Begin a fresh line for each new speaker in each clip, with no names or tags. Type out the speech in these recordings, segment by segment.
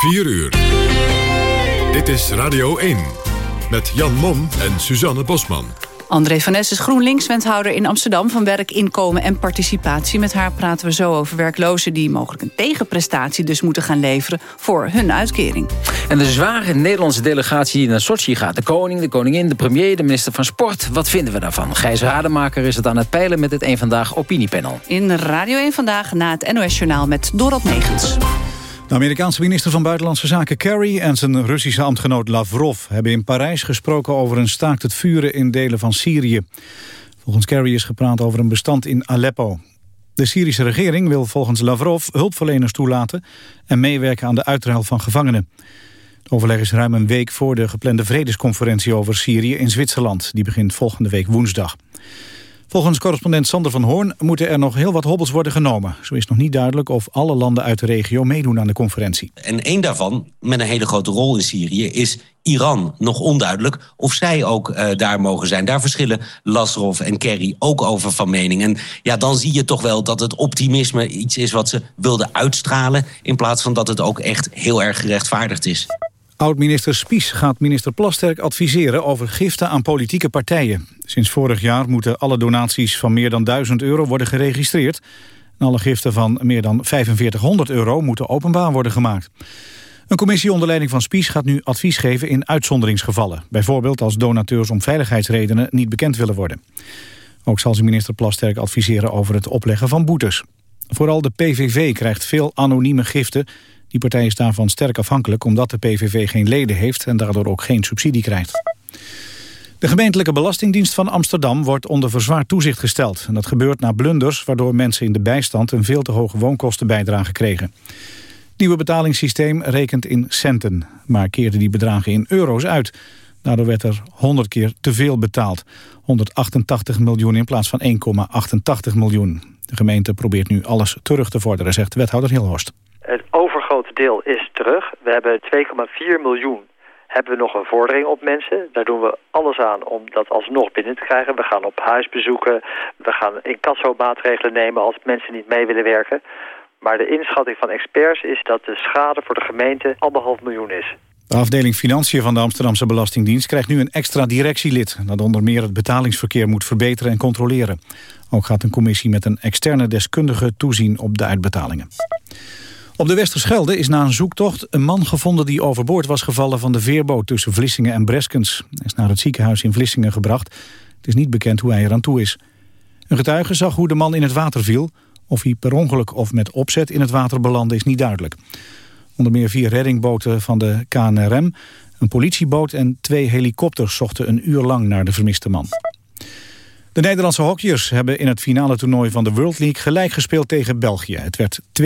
4 uur. Dit is Radio 1 met Jan Mom en Suzanne Bosman.
André van Ness is GroenLinks-wethouder in Amsterdam... van werk, inkomen en participatie. Met haar praten we zo over werklozen... die mogelijk een tegenprestatie dus moeten gaan leveren... voor hun uitkering.
En de zware Nederlandse delegatie die naar Sochi gaat. De koning, de koningin, de premier, de minister van Sport. Wat vinden we daarvan? Gijs Rademaker is het aan het peilen met het 1 Vandaag opiniepanel.
In Radio 1 Vandaag na het NOS-journaal met Dorot Megens.
De Amerikaanse minister van Buitenlandse Zaken Kerry en zijn Russische ambtgenoot Lavrov hebben in Parijs gesproken over een staakt het vuren in delen van Syrië. Volgens Kerry is gepraat over een bestand in Aleppo. De Syrische regering wil volgens Lavrov hulpverleners toelaten en meewerken aan de uitruil van gevangenen. Het overleg is ruim een week voor de geplande vredesconferentie over Syrië in Zwitserland. Die begint volgende week woensdag. Volgens correspondent Sander van Hoorn moeten er nog heel wat hobbels worden genomen. Zo is nog niet duidelijk of alle landen uit de regio meedoen aan de conferentie.
En één daarvan, met een hele grote rol in Syrië, is Iran. Nog onduidelijk of zij ook uh, daar mogen zijn. Daar verschillen Lavrov en Kerry ook over van mening. En ja, dan zie je toch wel dat het optimisme iets is wat ze wilden uitstralen... in plaats van dat het ook echt heel erg gerechtvaardigd is.
Oud-minister Spies gaat minister Plasterk adviseren over giften aan politieke partijen. Sinds vorig jaar moeten alle donaties van meer dan 1000 euro worden geregistreerd. En alle giften van meer dan 4500 euro moeten openbaar worden gemaakt. Een commissie onder leiding van Spies gaat nu advies geven in uitzonderingsgevallen. Bijvoorbeeld als donateurs om veiligheidsredenen niet bekend willen worden. Ook zal ze minister Plasterk adviseren over het opleggen van boetes. Vooral de PVV krijgt veel anonieme giften die partij is daarvan sterk afhankelijk omdat de PVV geen leden heeft en daardoor ook geen subsidie krijgt. De gemeentelijke belastingdienst van Amsterdam wordt onder verzwaard toezicht gesteld. En dat gebeurt na blunders waardoor mensen in de bijstand een veel te hoge woonkostenbijdrage kregen. Het nieuwe betalingssysteem rekent in centen, maar keerde die bedragen in euro's uit. Daardoor werd er 100 keer te veel betaald. 188 miljoen in plaats van 1,88 miljoen. De gemeente probeert nu alles terug te vorderen, zegt wethouder Hilhorst.
Deel is terug. We hebben 2,4 miljoen hebben we nog een vordering op mensen. Daar doen we alles aan om dat alsnog binnen te krijgen. We gaan op huisbezoeken, we gaan incassomaatregelen nemen als mensen niet mee willen werken. Maar de inschatting van experts is dat de schade voor de gemeente anderhalf miljoen is.
De afdeling Financiën van de Amsterdamse Belastingdienst krijgt nu een extra directielid... dat onder meer het betalingsverkeer moet verbeteren en controleren. Ook gaat een commissie met een externe deskundige toezien op de uitbetalingen. Op de Westerschelde is na een zoektocht een man gevonden die overboord was gevallen van de veerboot tussen Vlissingen en Breskens. Hij is naar het ziekenhuis in Vlissingen gebracht. Het is niet bekend hoe hij eraan toe is. Een getuige zag hoe de man in het water viel. Of hij per ongeluk of met opzet in het water belandde is niet duidelijk. Onder meer vier reddingboten van de KNRM, een politieboot en twee helikopters zochten een uur lang naar de vermiste man. De Nederlandse hockeyers hebben in het finale toernooi van de World League gelijk gespeeld tegen België. Het werd 2-2.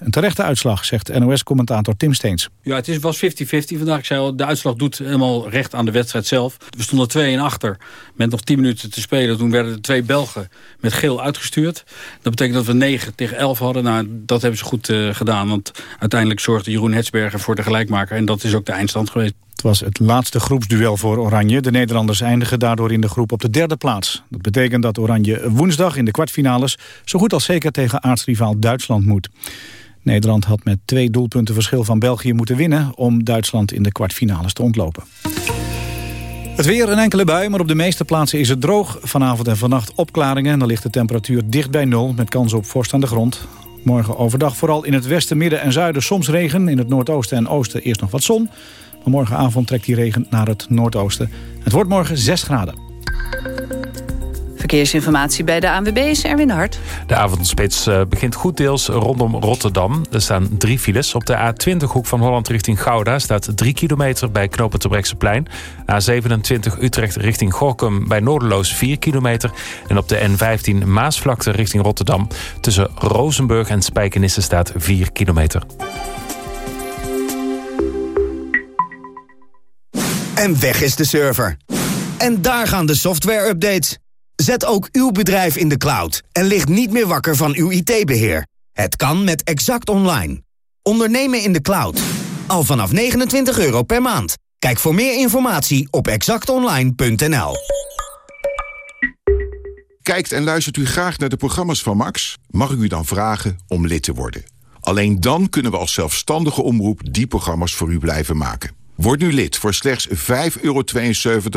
Een terechte uitslag, zegt NOS-commentator Tim Steens.
Ja, het was 50-50 vandaag. Ik zei al, de uitslag doet helemaal recht aan de wedstrijd zelf. We stonden 2-1 achter met nog 10 minuten te spelen. Toen werden de twee Belgen met geel uitgestuurd. Dat betekent dat we 9 tegen 11 hadden. Nou, dat hebben ze goed uh, gedaan. Want uiteindelijk zorgde Jeroen Hetsberger voor de gelijkmaker. En dat is ook de eindstand geweest.
Het was het laatste groepsduel voor Oranje. De Nederlanders eindigen daardoor in de groep op de derde plaats. Dat betekent dat Oranje woensdag in de kwartfinales... zo goed als zeker tegen aartsrivaal Duitsland moet. Nederland had met twee doelpunten verschil van België moeten winnen... om Duitsland in de kwartfinales te ontlopen. Het weer een enkele bui, maar op de meeste plaatsen is het droog. Vanavond en vannacht opklaringen. Dan ligt de temperatuur dicht bij nul met kans op vorst aan de grond. Morgen overdag vooral in het westen, midden en zuiden soms regen. In het noordoosten en oosten eerst nog wat zon. Maar morgenavond trekt die regen naar het noordoosten. Het wordt morgen 6 graden.
Verkeersinformatie bij de ANWB is Erwin Hart.
De avondspits eh, begint goed deels rondom Rotterdam. Er staan drie files. Op de A20 hoek van Holland richting Gouda staat 3 kilometer bij knopen Brekse A27 Utrecht richting Gorkum bij Noorderloos 4 kilometer. En op de N15 Maasvlakte richting Rotterdam tussen Rozenburg en Spijkenisse staat 4 kilometer.
En weg is de server. En daar gaan de software-updates. Zet ook uw bedrijf in de cloud en ligt niet meer wakker van uw IT-beheer. Het kan met Exact Online. Ondernemen in de cloud. Al vanaf 29 euro per maand. Kijk voor meer informatie op exactonline.nl.
Kijkt en luistert u graag naar de programma's van Max? Mag ik u dan vragen om lid te worden? Alleen dan kunnen we als zelfstandige omroep die programma's voor u blijven maken. Word nu lid voor slechts 5,72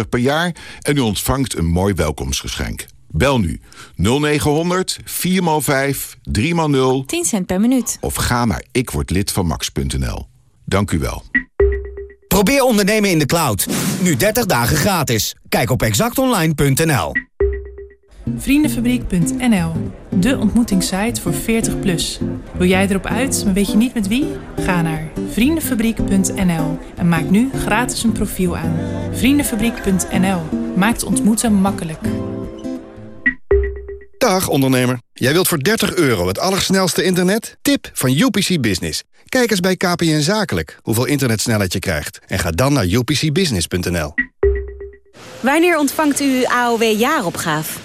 per jaar en u ontvangt een mooi welkomstgeschenk. Bel nu 0900 4x5 3x0
10 cent per minuut.
of ga naar ikwordlidvanmax.nl. Dank u wel.
Probeer ondernemen in de cloud. Nu 30 dagen gratis. Kijk op exactonline.nl.
Vriendenfabriek.nl, de ontmoetingssite voor 40 plus. Wil jij erop uit, maar weet je niet met wie? Ga naar vriendenfabriek.nl en maak nu gratis een profiel aan. Vriendenfabriek.nl maakt ontmoeten makkelijk.
Dag ondernemer. Jij wilt voor 30 euro het allersnelste internet? Tip van UPC Business. Kijk eens bij KPN Zakelijk hoeveel internetsnelheid je krijgt. En ga dan naar upcbusiness.nl.
Wanneer ontvangt u AOW jaaropgave?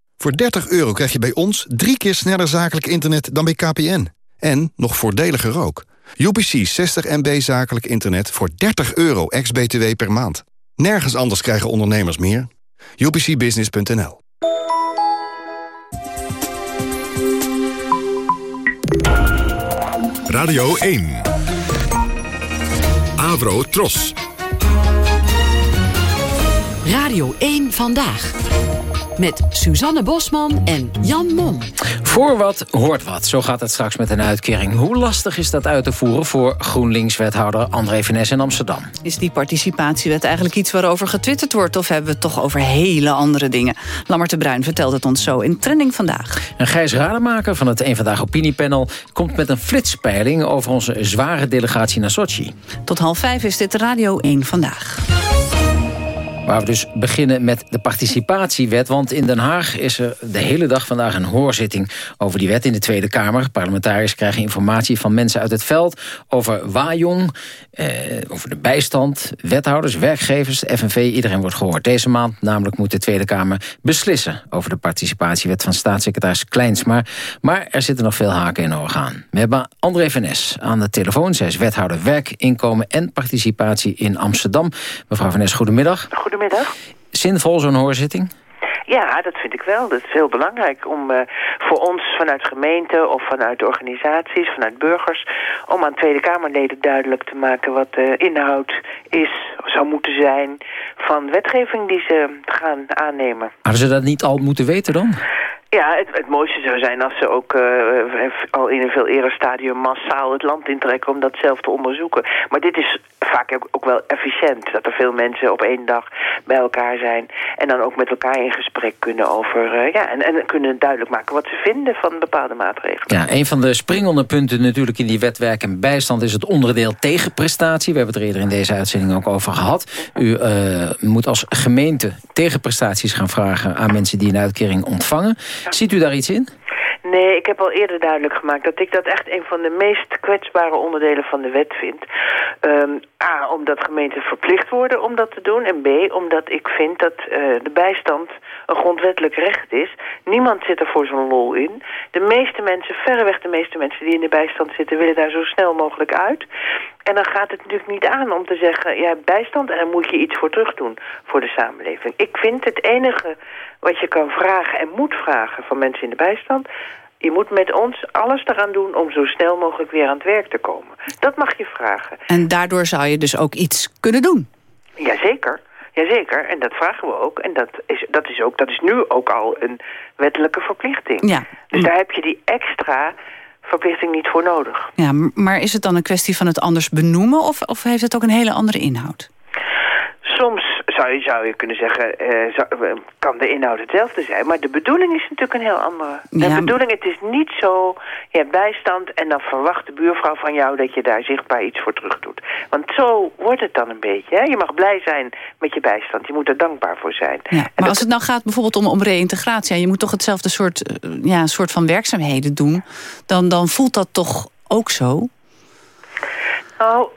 Voor 30 euro krijg je bij ons drie keer sneller zakelijk internet dan bij KPN. En nog voordeliger ook. UPC 60 MB zakelijk internet voor 30 euro ex-BTW per maand. Nergens anders krijgen ondernemers meer. UPCbusiness.nl
Radio 1. Avro Tros.
Radio 1 Vandaag. Met Suzanne Bosman en Jan Mom.
Voor wat hoort wat. Zo gaat het straks met een uitkering. Hoe lastig is dat uit te voeren voor GroenLinks-wethouder André Van in Amsterdam?
Is die participatiewet eigenlijk iets waarover getwitterd wordt... of hebben we het toch over hele andere dingen? Lammert de Bruin vertelt het ons zo in Trending Vandaag.
En Gijs Rademaker van het Eén Vandaag Opiniepanel... komt met een flitspeiling over onze zware delegatie naar Sochi.
Tot half vijf is dit Radio 1 Vandaag.
Waar we dus beginnen met de participatiewet. Want in Den Haag is er de hele dag vandaag een hoorzitting over die wet in de Tweede Kamer. Parlementariërs krijgen informatie van mensen uit het veld over Wajong, eh, over de bijstand, wethouders, werkgevers, FNV. Iedereen wordt gehoord. Deze maand namelijk moet de Tweede Kamer beslissen over de participatiewet van staatssecretaris Kleins. Maar, er zitten nog veel haken in ogen aan. We hebben André Venes aan de telefoon. Zij is wethouder werk, inkomen en participatie in Amsterdam. Mevrouw Venes, goedemiddag.
Goedemiddag.
Zinvol zo'n hoorzitting?
Ja, dat vind ik wel. Dat is heel belangrijk om uh, voor ons vanuit gemeenten of vanuit organisaties, vanuit burgers, om aan Tweede Kamerleden duidelijk te maken wat de inhoud is, zou moeten zijn van wetgeving die ze gaan aannemen.
Hadden ze dat niet al moeten weten dan?
Ja, het, het, mooiste zou zijn als ze ook uh, al in een veel eerder stadium massaal het land intrekken om dat zelf te onderzoeken. Maar dit is vaak ook, wel efficiënt, dat er veel mensen op één dag bij elkaar zijn en dan ook met elkaar in gesprek kunnen over, uh, ja, en, en kunnen duidelijk maken wat ze vinden van bepaalde maatregelen.
Ja, een van de springende punten natuurlijk in die wetwerk en bijstand is het onderdeel tegenprestatie. We hebben het er eerder in deze uitzending ook over gehad. U moet als gemeente tegenprestaties gaan vragen aan mensen die een uitkering ontvangen. Ziet u daar iets in?
Nee, ik heb al eerder duidelijk gemaakt dat ik dat echt een van de meest kwetsbare onderdelen van de wet vind. Um, A, omdat gemeenten verplicht worden om dat te doen. En B, omdat ik vind dat uh, de bijstand een grondwettelijk recht is. Niemand zit er voor zo'n lol in. De meeste mensen, verreweg de meeste mensen die in de bijstand zitten... willen daar zo snel mogelijk uit. En dan gaat het natuurlijk niet aan om te zeggen... ja, bijstand en daar moet je iets voor terug doen voor de samenleving. Ik vind het enige wat je kan vragen en moet vragen van mensen in de bijstand... Je moet met ons alles eraan doen om zo snel mogelijk weer aan het werk te komen. Dat mag je vragen.
En daardoor zou je dus ook iets kunnen doen?
Jazeker. Jazeker, en dat vragen we ook. En dat is, dat is, ook, dat is nu ook al een wettelijke verplichting.
Ja.
Dus daar heb je die extra verplichting niet voor nodig.
Ja, maar is het dan een kwestie van het anders benoemen... of, of heeft het ook een hele andere inhoud?
Zou je, zou je kunnen zeggen, uh, zou, kan de inhoud hetzelfde zijn. Maar de bedoeling is natuurlijk een heel andere. Ja. De bedoeling, het is niet zo, je hebt bijstand en dan verwacht de buurvrouw van jou dat je daar zichtbaar iets voor terug doet. Want zo wordt het dan een beetje. Hè? Je mag blij zijn met je bijstand. Je moet er dankbaar voor zijn.
Ja, maar dat... als het nou gaat bijvoorbeeld om, om reïntegratie... en je moet toch hetzelfde soort, ja, soort van werkzaamheden doen... Dan, dan voelt dat toch ook zo?
Nou,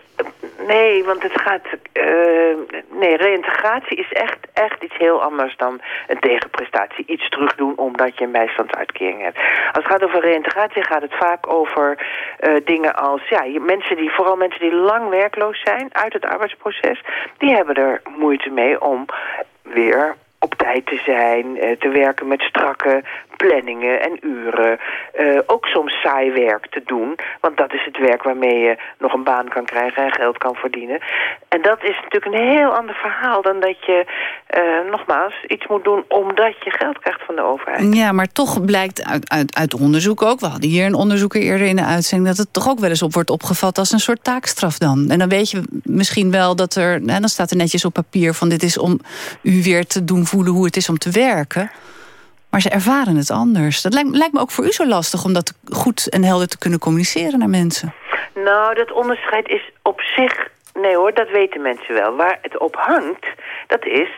Nee, want het gaat... Uh, nee, reïntegratie is echt, echt iets heel anders dan een tegenprestatie. Iets terugdoen omdat je een bijstandsuitkering hebt. Als het gaat over reïntegratie gaat het vaak over uh, dingen als... Ja, mensen die, vooral mensen die lang werkloos zijn uit het arbeidsproces... die hebben er moeite mee om weer op tijd te zijn, uh, te werken met strakke planningen en uren. Uh, ook soms saai werk te doen. Want dat is het werk waarmee je nog een baan kan krijgen en geld kan verdienen. En dat is natuurlijk een heel ander verhaal dan dat je uh, nogmaals iets moet doen omdat je geld krijgt van de overheid.
Ja, maar toch blijkt uit, uit, uit onderzoek ook, we hadden hier een onderzoeker eerder in de uitzending, dat het toch ook wel eens op wordt opgevat als een soort taakstraf dan. En dan weet je misschien wel dat er, nou, dan staat er netjes op papier van dit is om u weer te doen voelen hoe het is om te werken. Maar ze ervaren het anders. Dat lijkt, lijkt me ook voor u zo lastig om dat goed en helder te kunnen communiceren naar mensen.
Nou, dat onderscheid is op zich... Nee hoor, dat weten mensen wel. Waar het op hangt, dat is...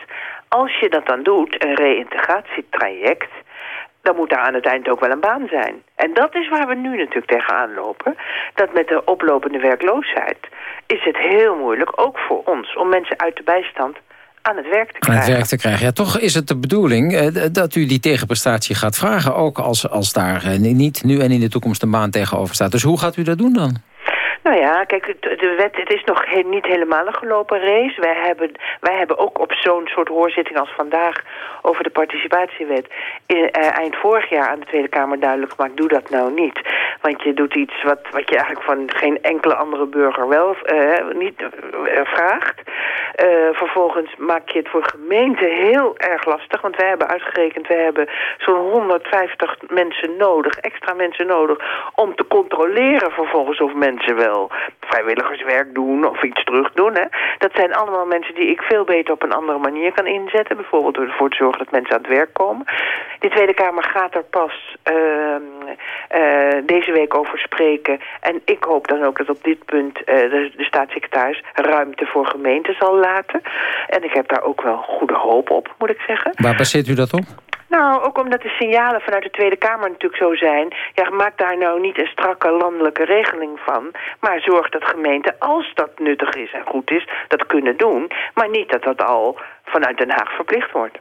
als je dat dan doet, een reïntegratietraject... dan moet daar aan het eind ook wel een baan zijn. En dat is waar we nu natuurlijk tegenaan lopen. Dat met de oplopende werkloosheid is het heel moeilijk, ook voor ons... om mensen uit de bijstand aan het werk te krijgen.
Aan het werk te krijgen. Ja, toch is het de bedoeling eh, dat u die tegenprestatie gaat vragen... ook als, als daar eh, niet nu en in de toekomst een baan tegenover staat. Dus hoe gaat u dat doen dan?
Nou ja, kijk, de wet, het is nog niet helemaal een gelopen race. Wij hebben, wij hebben ook op zo'n soort hoorzitting als vandaag over de participatiewet uh, eind vorig jaar aan de Tweede Kamer duidelijk gemaakt, doe dat nou niet. Want je doet iets wat, wat je eigenlijk van geen enkele andere burger wel uh, niet uh, vraagt. vervolgens maak je het voor gemeenten heel erg lastig, want wij hebben uitgerekend, wij hebben zo'n 150 mensen nodig, extra mensen nodig, om te controleren vervolgens of mensen wel vrijwilligerswerk doen of iets terug doen. Hè. Dat zijn allemaal mensen die ik veel beter op een andere manier kan inzetten. Bijvoorbeeld door ervoor te zorgen dat mensen aan het werk komen. Die Tweede Kamer gaat er pas uh, uh, deze week over spreken. En ik hoop dan ook dat op dit punt uh, de, de, staatssecretaris ruimte voor gemeenten zal laten. En ik heb daar ook wel goede hoop op, moet ik zeggen.
Waar baseert u dat op?
Nou, ook omdat de signalen vanuit de Tweede Kamer natuurlijk zo zijn. Ja, maak daar nou niet een strakke landelijke regeling van. Maar zorg dat gemeenten, als dat nuttig is en goed is, dat kunnen doen. Maar niet dat dat al vanuit Den Haag verplicht wordt.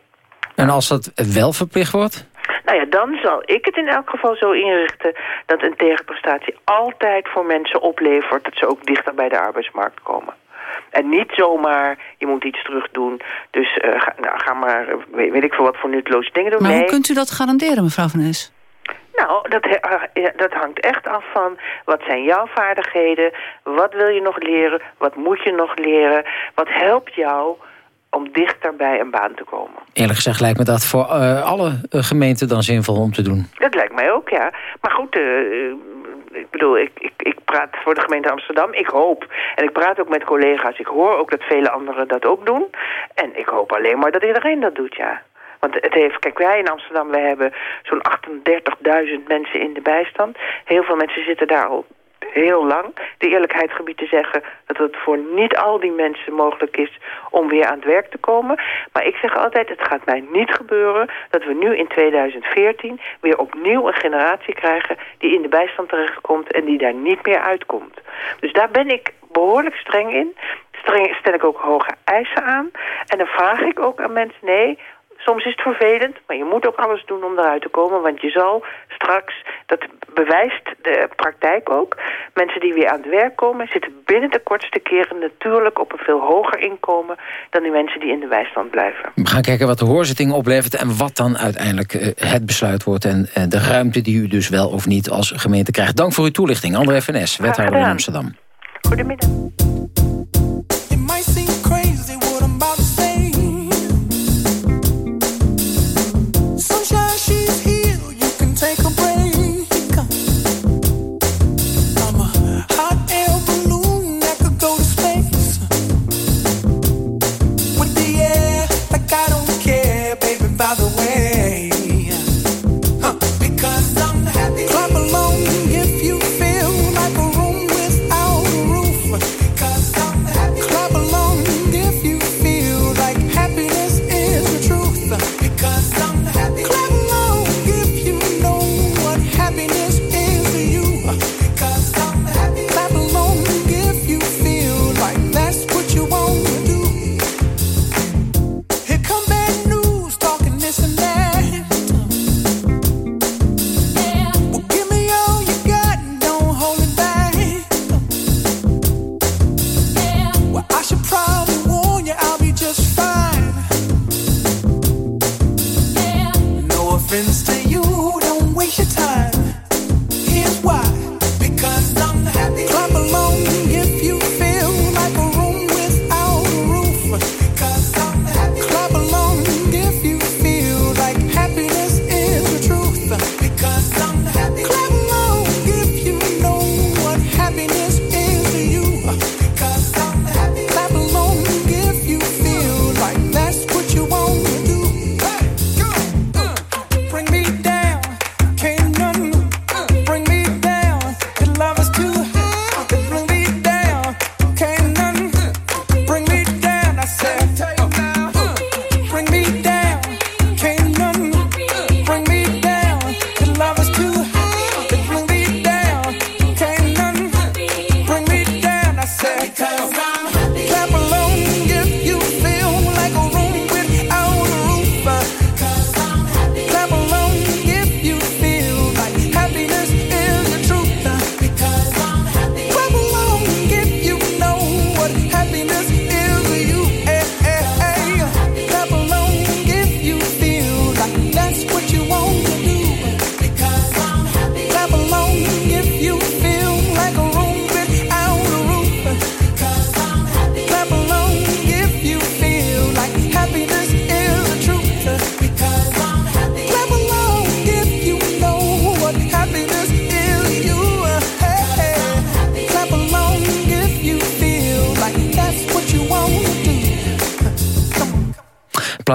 En als dat wel verplicht wordt?
Nou ja, dan zal ik het in elk geval zo inrichten... dat een tegenprestatie altijd voor mensen oplevert... dat ze ook dichter bij de arbeidsmarkt komen. En niet zomaar, je moet iets terug doen. Dus uh, ga, nou, ga maar, weet, weet, ik veel wat voor nutteloze dingen doen.
Maar
nee.
hoe kunt u dat garanderen, mevrouw Van Es?
Nou, dat, dat hangt echt af van wat zijn jouw vaardigheden, wat wil je nog leren, wat moet je nog leren, wat helpt jou om dichter bij een baan te komen.
Eerlijk gezegd lijkt me dat voor uh, alle gemeenten dan zinvol om te doen.
Dat lijkt mij ook, ja. Maar goed, uh, ik bedoel, ik, ik, ik praat voor de gemeente Amsterdam. Ik hoop, en ik praat ook met collega's, ik hoor ook dat vele anderen dat ook doen. En ik hoop alleen maar dat iedereen dat doet, ja. Want het heeft, kijk, wij in Amsterdam, wij hebben zo'n 38.000 mensen in de bijstand. Heel veel mensen zitten daar al heel lang. De eerlijkheid gebied te zeggen dat het voor niet al die mensen mogelijk is om weer aan het werk te komen. Maar ik zeg altijd, het gaat mij niet gebeuren dat we nu in 2014 weer opnieuw een generatie krijgen die in de bijstand terechtkomt en die daar niet meer uitkomt. Dus daar ben ik behoorlijk streng in. Streng, stel ik ook hoge eisen aan. En dan vraag ik ook aan mensen, nee, Soms is het vervelend, maar je moet ook alles doen om eruit te komen. Want je zal straks, dat bewijst de praktijk ook... mensen die weer aan het werk komen... zitten binnen de kortste keren natuurlijk op een veel hoger inkomen... dan die mensen die in de bijstand blijven.
We gaan kijken wat de hoorzitting oplevert... en wat dan uiteindelijk uh, het besluit wordt... en uh, de ruimte die u dus wel of niet als gemeente krijgt. Dank voor uw toelichting. André FNS, wethouder in Amsterdam.
Goedemiddag.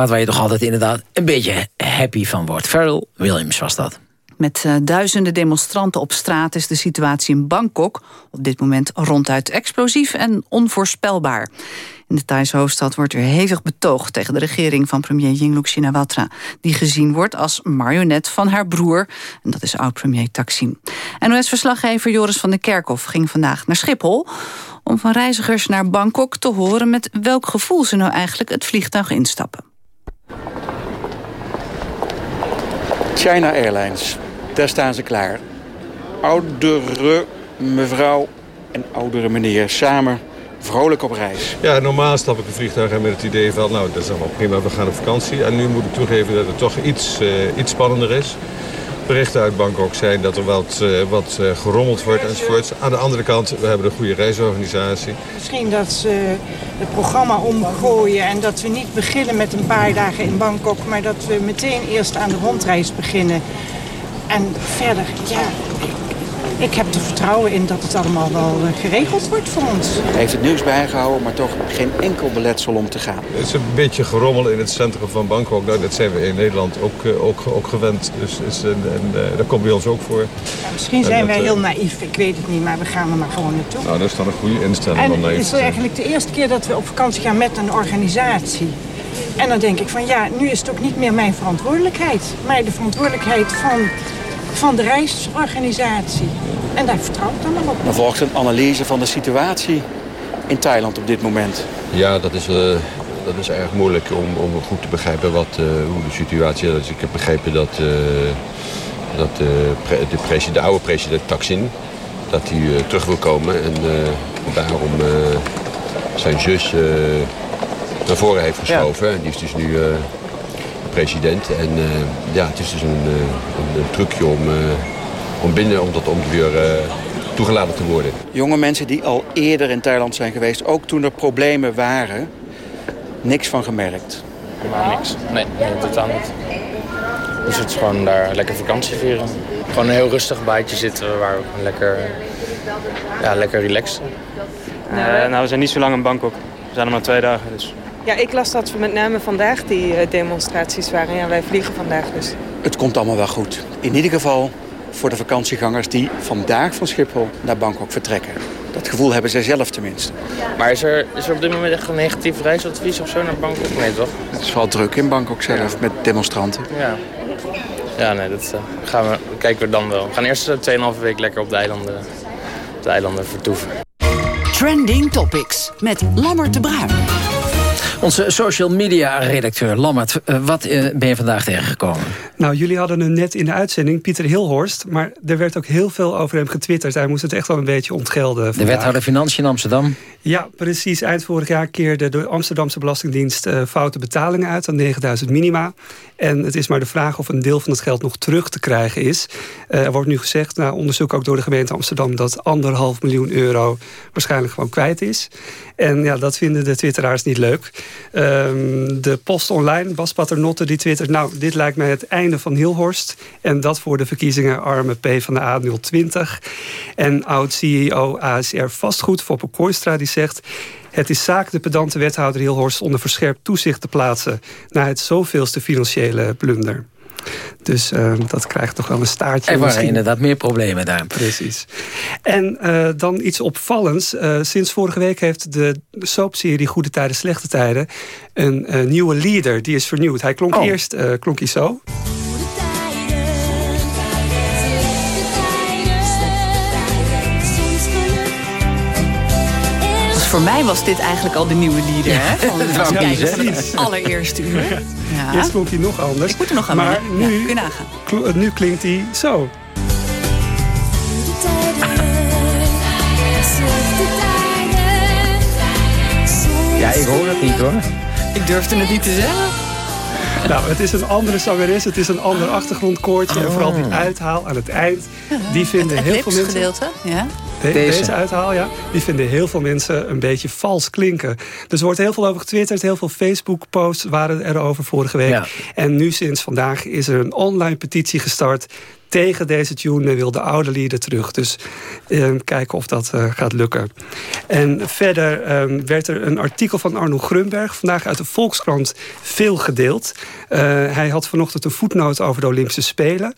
Waar je toch altijd inderdaad een beetje happy van wordt. Pharrell Williams was dat.
Met uh, duizenden demonstranten op straat is de situatie in Bangkok op dit moment ronduit explosief en onvoorspelbaar. In de Thaise hoofdstad wordt er hevig betoogd tegen de regering van premier Yingluck Shinawatra, die gezien wordt als marionet van haar broer, en dat is oud-premier Taksin. NOS-verslaggever Joris van der Kerkhof ging vandaag naar Schiphol om van reizigers naar Bangkok te horen met welk gevoel ze nou eigenlijk het vliegtuig instappen.
China Airlines, daar staan ze klaar. Oudere mevrouw en oudere meneer samen vrolijk op reis.
Ja, normaal stap ik een vliegtuig en met het idee van... nou, dat is allemaal prima, we gaan op vakantie. En nu moet ik toegeven dat het toch iets, uh, iets spannender is. Berichten uit Bangkok zijn dat er wat, uh, wat uh, gerommeld wordt enzovoorts. Aan de andere kant, we hebben een goede reisorganisatie.
Misschien dat ze het programma omgooien... en dat we niet beginnen met een paar dagen in Bangkok... maar dat we meteen eerst aan de rondreis beginnen. En verder, ja, ik heb er vertrouwen in dat het allemaal wel eh, geregeld wordt voor ons.
Hij heeft het nieuws bijgehouden, maar toch geen enkel beletsel om te gaan.
Het is een beetje gerommel in het centrum van Bangkok. Nou, dat zijn we in Nederland ook, eh, ook, ook gewend. Dus is een, en, uh, dat komt bij ons ook voor.
Ja, misschien zijn wij heel naïef, ik weet het niet, maar we gaan er maar gewoon naartoe.
Nou, dat is dan een goede instelling
en
om naïef
Het is eigenlijk de eerste keer dat we op vakantie gaan met een organisatie. En dan denk ik van ja, nu is het ook niet meer mijn verantwoordelijkheid. Maar de verantwoordelijkheid van, van de reisorganisatie. En daar vertrouw ik dan wel op.
Dan volgt een analyse van de situatie in Thailand op dit moment.
Ja, dat is, uh, dat is erg moeilijk om, om goed te begrijpen wat, uh, hoe de situatie is. Ik heb begrepen dat, uh, dat pre de, president, de, oude president Taksin dat hij terug wil komen. En daarom zijn zus naar voren heeft geschoven. Ja. En die is dus nu president. En ja, het is dus een, een, een trucje om om binnen om, dat, om weer uh, toegelaten te worden.
Jonge mensen die al eerder in Thailand zijn geweest, ook toen er problemen waren, niks van gemerkt.
Helemaal niks. Nee, nee, totaal niet. Dus het is gewoon daar lekker vakantie vieren. Gewoon een heel rustig bijtje zitten waar we lekker, ja, lekker relaxed
uh, nou, we zijn niet zo lang in Bangkok. We zijn er maar twee dagen. Dus.
Ja, ik las dat we met name vandaag die demonstraties waren. Ja, wij vliegen vandaag dus.
Het komt allemaal wel goed. In ieder geval voor de vakantiegangers die vandaag van Schiphol naar Bangkok vertrekken. Dat gevoel hebben zij zelf tenminste.
Maar is er, is er op dit moment echt een negatief reisadvies of zo naar Bangkok? Nee, toch?
Het is vooral druk in Bangkok zelf met demonstranten.
Ja, ja nee, dat uh, gaan we, kijken we dan wel. We gaan eerst 2,5 week lekker op de eilanden, op de eilanden vertoeven.
Trending Topics met Lammert de Bruin.
Onze social media redacteur Lammert, wat ben je vandaag tegengekomen?
Nou, jullie hadden hem net in de uitzending, Pieter Hilhorst. Maar er werd ook heel veel over hem getwitterd. Hij moest het echt wel een beetje ontgelden.
Vandaag. De wethouder Financiën in Amsterdam?
Ja, precies. Eind vorig jaar keerde de Amsterdamse Belastingdienst uh, foute betalingen uit aan 9000 minima. En het is maar de vraag of een deel van het geld nog terug te krijgen is. Er wordt nu gezegd, na onderzoek ook door de gemeente Amsterdam... dat anderhalf miljoen euro waarschijnlijk gewoon kwijt is. En ja, dat vinden de twitteraars niet leuk. Um, de Post Online, Bas Paternotte, die twittert... nou, dit lijkt mij het einde van Hilhorst. En dat voor de verkiezingen arme P van de A020. En oud-CEO ASR Vastgoed, Foppe Kooistra, die zegt... Het is zaak de pedante wethouder Hilhorst onder verscherpt toezicht te plaatsen... na het zoveelste financiële blunder. Dus uh, dat krijgt toch wel een staartje.
Er waren inderdaad meer problemen daar.
Precies. En uh, dan iets opvallends. Uh, sinds vorige week heeft de soapserie Goede Tijden, Slechte Tijden... een nieuwe leader, die is vernieuwd. Hij klonk
oh.
eerst klonk hij zo...
Voor mij was dit eigenlijk al de nieuwe leader. hè? Van,
dat
van,
ja,
van het allereerste uur. Ja.
Eerst klonk hij nog anders.
Ik moet er nog aan
Maar nu,
Ja, kun je nagaan.
kl- nu klinkt hij zo.
Ja, ik hoor het niet hoor.
Ik durfde het niet te zeggen.
Nou, het is een andere zangeres, het is een ander achtergrondkoortje. En vooral die uithaal aan het eind. Die vinden
Het
heel veel mensen...
gedeelte, ja.
De-
Deze.
deze. uithaal, ja. Die vinden heel veel mensen een beetje vals klinken. Dus er wordt heel veel over getwitterd. Heel veel Facebook-posts waren er over vorige week.
Ja.
En nu sinds vandaag is er een online petitie gestart tegen deze tune wil de oude lieden terug. Dus uh, kijken of dat uh, gaat lukken. En verder uh, werd er een artikel van Arno Grunberg... vandaag uit de Volkskrant veel gedeeld. Uh, hij had vanochtend een voetnoot over de Olympische Spelen.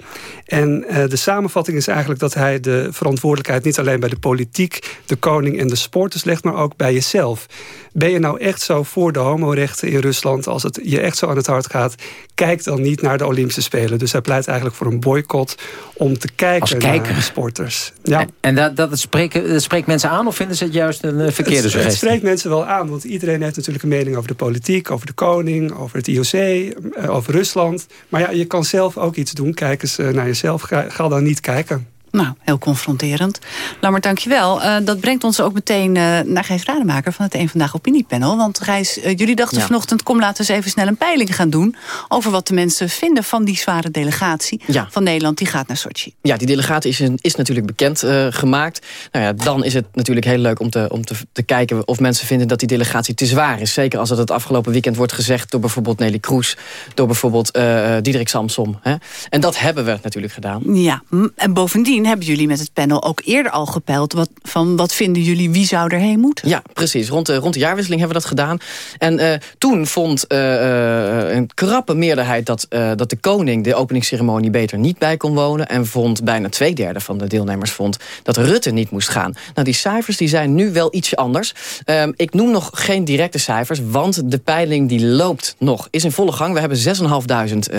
En de samenvatting is eigenlijk dat hij de verantwoordelijkheid... niet alleen bij de politiek, de koning en de sporters legt... maar ook bij jezelf. Ben je nou echt zo voor de homorechten in Rusland... als het je echt zo aan het hart gaat... kijk dan niet naar de Olympische Spelen. Dus hij pleit eigenlijk voor een boycott om te kijken naar de sporters. Ja.
En dat, dat, spreekt, dat spreekt mensen aan of vinden ze het juist een verkeerde
het,
suggestie?
Het spreekt mensen wel aan, want iedereen heeft natuurlijk een mening over de politiek... over de koning, over het IOC, eh, over Rusland. Maar ja, je kan zelf ook iets doen. Kijk eens eh, naar jezelf. Ga, ga dan niet kijken.
Nou, heel confronterend. Lammert, dankjewel. Uh, dat brengt ons ook meteen uh, naar Gijs Rademaker van het Eén Vandaag Opiniepanel. Want Gijs, uh, jullie dachten ja. vanochtend... kom laten we eens even snel een peiling gaan doen... over wat de mensen vinden van die zware delegatie
ja.
van Nederland. Die gaat naar Sochi.
Ja, die delegatie is, is natuurlijk bekend gemaakt. Nou ja, dan is het natuurlijk heel leuk om, te, om te, te kijken... of mensen vinden dat die delegatie te zwaar is. Zeker als het het afgelopen weekend wordt gezegd... door bijvoorbeeld Nelly Kroes, door bijvoorbeeld Diederik Samsom. Hè? En dat hebben we natuurlijk gedaan.
Ja, en bovendien hebben jullie met het panel ook eerder al gepeild... Wat, van wat vinden jullie, wie zou erheen moeten?
Ja, precies. Rond de, rond de jaarwisseling hebben we dat gedaan. En uh, toen vond uh, uh, een krappe meerderheid dat, dat de koning... de openingsceremonie beter niet bij kon wonen... en vond bijna twee derde van de deelnemers vond dat Rutte niet moest gaan. Nou, die cijfers die zijn nu wel ietsje anders. Um, ik noem nog geen directe cijfers, want de peiling die loopt nog. Is in volle gang. We hebben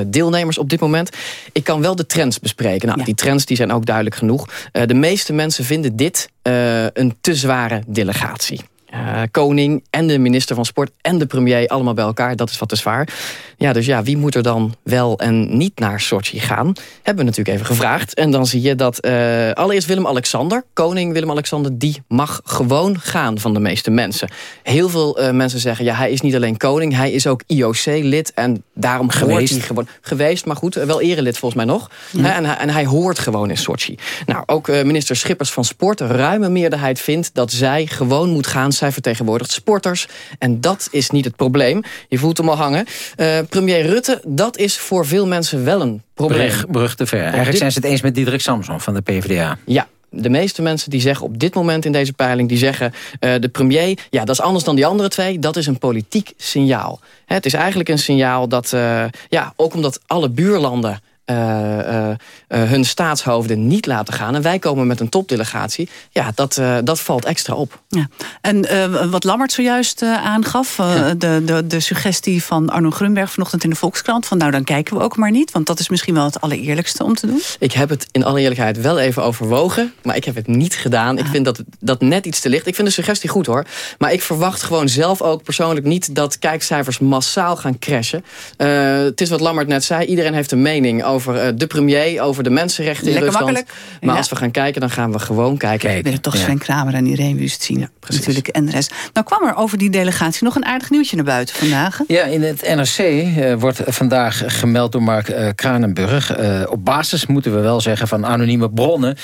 6.500 deelnemers op dit moment. Ik kan wel de trends bespreken. Nou, ja. die trends die zijn ook duidelijk genoeg. Uh, de meeste mensen vinden dit uh, een te zware delegatie. Uh, koning en de minister van Sport en de premier allemaal bij elkaar. Dat is wat te zwaar. Ja, dus ja, wie moet er dan wel en niet naar Sochi gaan? Hebben we natuurlijk even gevraagd. En dan zie je dat uh, allereerst Willem-Alexander, koning Willem-Alexander... die mag gewoon gaan van de meeste mensen. Heel veel uh, mensen zeggen, ja, hij is niet alleen koning... hij is ook IOC-lid en daarom geweest. hij gewoon... Geweest, maar goed, wel erelid volgens mij nog. Ja. En, en, hij hoort gewoon in Sochi. Nou, ook minister Schippers van Sport, ruime meerderheid vindt... dat zij gewoon moet gaan zij vertegenwoordigt sporters. En dat is niet het probleem. Je voelt hem al hangen. Uh, premier Rutte, dat is voor veel mensen wel een probleem.
Brug, brug te ver. Eigenlijk dit... zijn ze het eens met Diederik Samson van de PvdA.
Ja, de meeste mensen die zeggen op dit moment in deze peiling... die zeggen, uh, de premier, ja, dat is anders dan die andere twee. Dat is een politiek signaal. Het is eigenlijk een signaal dat, uh, ja, ook omdat alle buurlanden... Uh, uh, uh, hun staatshoofden niet laten gaan. En wij komen met een topdelegatie. Ja, dat, dat valt extra op.
Ja. En wat Lammert zojuist aangaf... Ja. de, de, de suggestie van Arno Grunberg vanochtend in de Volkskrant... van nou, dan kijken we ook maar niet. Want dat is misschien wel het allereerlijkste om te doen.
Ik heb het in alle eerlijkheid wel even overwogen. Maar ik heb het niet gedaan. Ik vind dat, dat net iets te licht. Ik vind de suggestie goed hoor. Maar ik verwacht gewoon zelf ook persoonlijk niet... dat kijkcijfers massaal gaan crashen. het is wat Lammert net zei. Iedereen heeft een mening over de premier, over de mensenrechten
Lekker
in Rusland.
Makkelijk.
Maar
ja.
als we gaan kijken, dan gaan we gewoon kijken.
We willen toch Sven Kramer en Irene Wust zien. Ja, natuurlijk en de rest. Nou kwam er over die delegatie nog een aardig nieuwtje naar buiten vandaag.
Ja, in het NRC uh, wordt vandaag gemeld door Mark uh, Kranenburg. Uh, op basis, moeten we wel zeggen, van anonieme bronnen...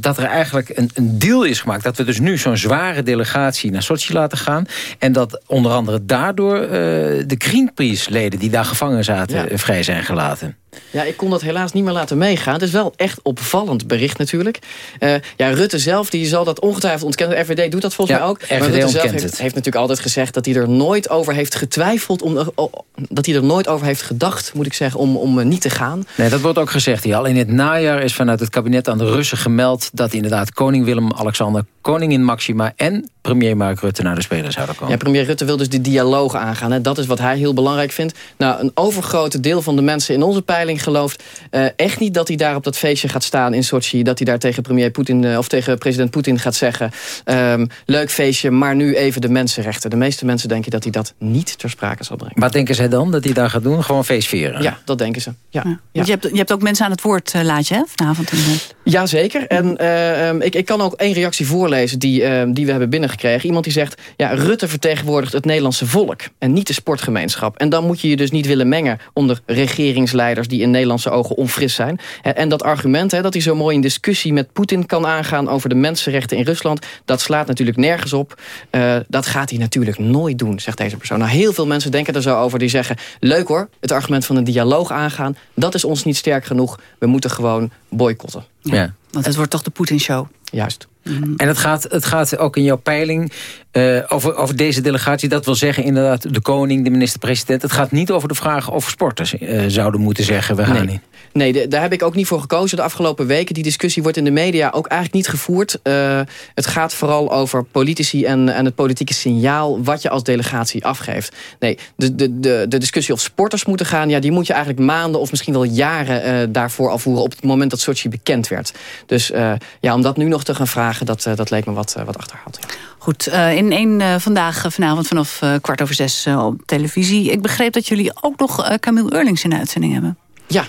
dat er eigenlijk een, een, deal is gemaakt. Dat we dus nu zo'n zware delegatie naar Sochi laten gaan. En dat onder andere daardoor de Greenpeace-leden... die daar gevangen zaten, ja. vrij zijn gelaten.
Ja, ik kon dat helaas niet meer laten meegaan. Het is wel echt opvallend bericht natuurlijk. Uh, ja, Rutte zelf die zal dat ongetwijfeld ontkennen. De RVD doet dat volgens
ja,
mij ook.
RVD
maar Rutte zelf
heeft,
natuurlijk altijd gezegd... dat hij er nooit over heeft getwijfeld... Om, oh, dat hij er nooit over heeft gedacht, moet ik zeggen... om, om uh, niet te gaan.
Nee, dat wordt ook gezegd. Ja. Al in het najaar is vanuit het kabinet aan de Russen gemeld... dat inderdaad koning Willem-Alexander, koningin Maxima... en premier Mark Rutte naar de Spelen zouden komen.
Ja, premier Rutte wil dus die dialoog aangaan. Hè. Dat is wat hij heel belangrijk vindt. Nou, een overgrote deel van de mensen in onze peiling gelooft... Uh, echt niet dat hij daar op dat feestje gaat staan in Sochi... dat hij daar tegen, premier Putin, uh, of tegen president Poetin gaat zeggen... Um, leuk feestje, maar nu even de mensenrechten. De meeste mensen denken dat hij dat niet ter sprake zal brengen.
Wat denken zij dan, dat hij daar gaat doen? Gewoon feestvieren?
Ja, dat denken ze. Ja. ja.
ja. Je, hebt, je hebt ook mensen aan het woord, uh, laat je, hè, vanavond? In de...
Jazeker. En um, ik, ik kan ook één reactie voorlezen die, ehm, die we hebben binnengekregen. Iemand die zegt, ja, Rutte vertegenwoordigt het Nederlandse volk... en niet de sportgemeenschap. En dan moet je je dus niet willen mengen onder regeringsleiders... die in Nederlandse ogen onfris zijn. En dat argument hè, dat hij zo mooi in discussie met Poetin kan aangaan... over de mensenrechten in Rusland, dat slaat natuurlijk nergens op. Uh, dat gaat hij natuurlijk nooit doen, zegt deze persoon. Nou, heel veel mensen denken er zo over die zeggen... leuk hoor, het argument van een dialoog aangaan... dat is ons niet sterk genoeg. We moeten gewoon boycotten.
Ja. Want het wordt toch de Poetin-show.
Juist.
En het gaat, het gaat ook in jouw peiling uh, over, over deze delegatie. Dat wil zeggen inderdaad de koning, de minister-president. Het gaat niet over de vraag of sporters uh, zouden moeten zeggen... we gaan
nee.
niet.
Nee, de, daar heb ik ook niet voor gekozen de afgelopen weken. Die discussie wordt in de media ook eigenlijk niet gevoerd. Uh, het gaat vooral over politici en, en het politieke signaal... wat je als delegatie afgeeft. Nee, de, de, de, de discussie of sporters moeten gaan... Ja, die moet je eigenlijk maanden of misschien wel jaren daarvoor afvoeren... op het moment dat Sochi bekend werd. Dus ja, om dat nu nog te gaan vragen, dat, dat leek me wat, wat achterhaald. Ja.
Goed, uh, in één vandaag vanavond vanaf kwart over zes op televisie. Ik begreep dat jullie ook nog Camille Eurlings in de uitzending hebben.
Ja,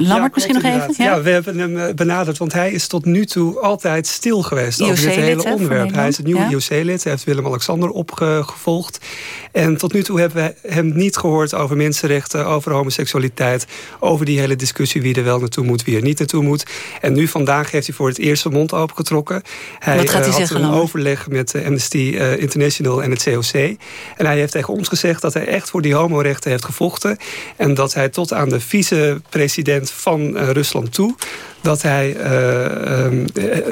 Lambert ja, misschien nog even?
Ja? ja? we hebben hem benaderd, want hij is tot nu toe altijd stil geweest over dit hele onderwerp. Hij is het nieuwe? IOC-lid, hij heeft Willem-Alexander opgevolgd. En tot nu toe hebben we hem niet gehoord over mensenrechten, over homoseksualiteit, over die hele discussie wie er wel naartoe moet, wie er niet naartoe moet. En nu vandaag heeft hij voor het eerst zijn mond opengetrokken. Hij,
Wat gaat hij
had
zeggen,
een overleg met uh, Amnesty International en het COC. En hij heeft tegen ons gezegd dat hij echt voor die homorechten heeft gevochten. En dat hij tot aan de vicepresident van uh, Rusland toe dat hij uh, um,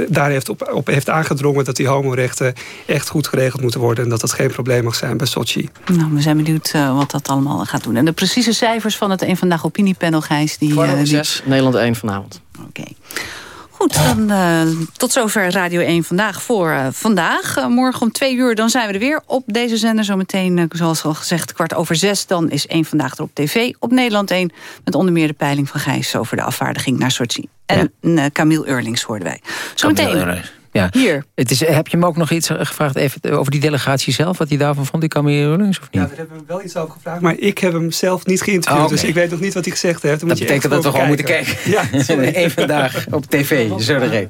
daar heeft op, op, heeft aangedrongen... dat die homorechten echt goed geregeld moeten worden... en dat dat geen probleem mag zijn bij Sochi.
Nou, we zijn benieuwd uh, wat dat allemaal gaat doen. En de precieze cijfers van het Eén Vandaag Opiniepanel, Gijs... Die,
over
die...
Nederland 1 vanavond.
Oké. Okay. Goed, dan uh, tot zover Radio 1 vandaag voor uh, vandaag. Uh, morgen om twee uur dan zijn we er weer op deze zender. Zometeen, zoals al gezegd, kwart over zes. Dan is 1 vandaag er op tv op Nederland 1. Met onder meer de peiling van Gijs over de afvaardiging naar Sochi. En ja. Camille Eurlings hoorden wij. Zometeen.
Ja.
Hier.
Het is, heb je hem ook nog iets gevraagd even over die delegatie zelf? Wat hij daarvan vond, die Camille Eurlings, of niet?
Ja, daar hebben we wel iets over gevraagd. Maar ik heb hem zelf niet geïnterviewd. Oh, okay. Dus ik weet nog niet wat hij gezegd heeft. Dan
dat
moet
betekent dat we gewoon moeten kijken.
Ja,
Eén vandaag op tv. Zo.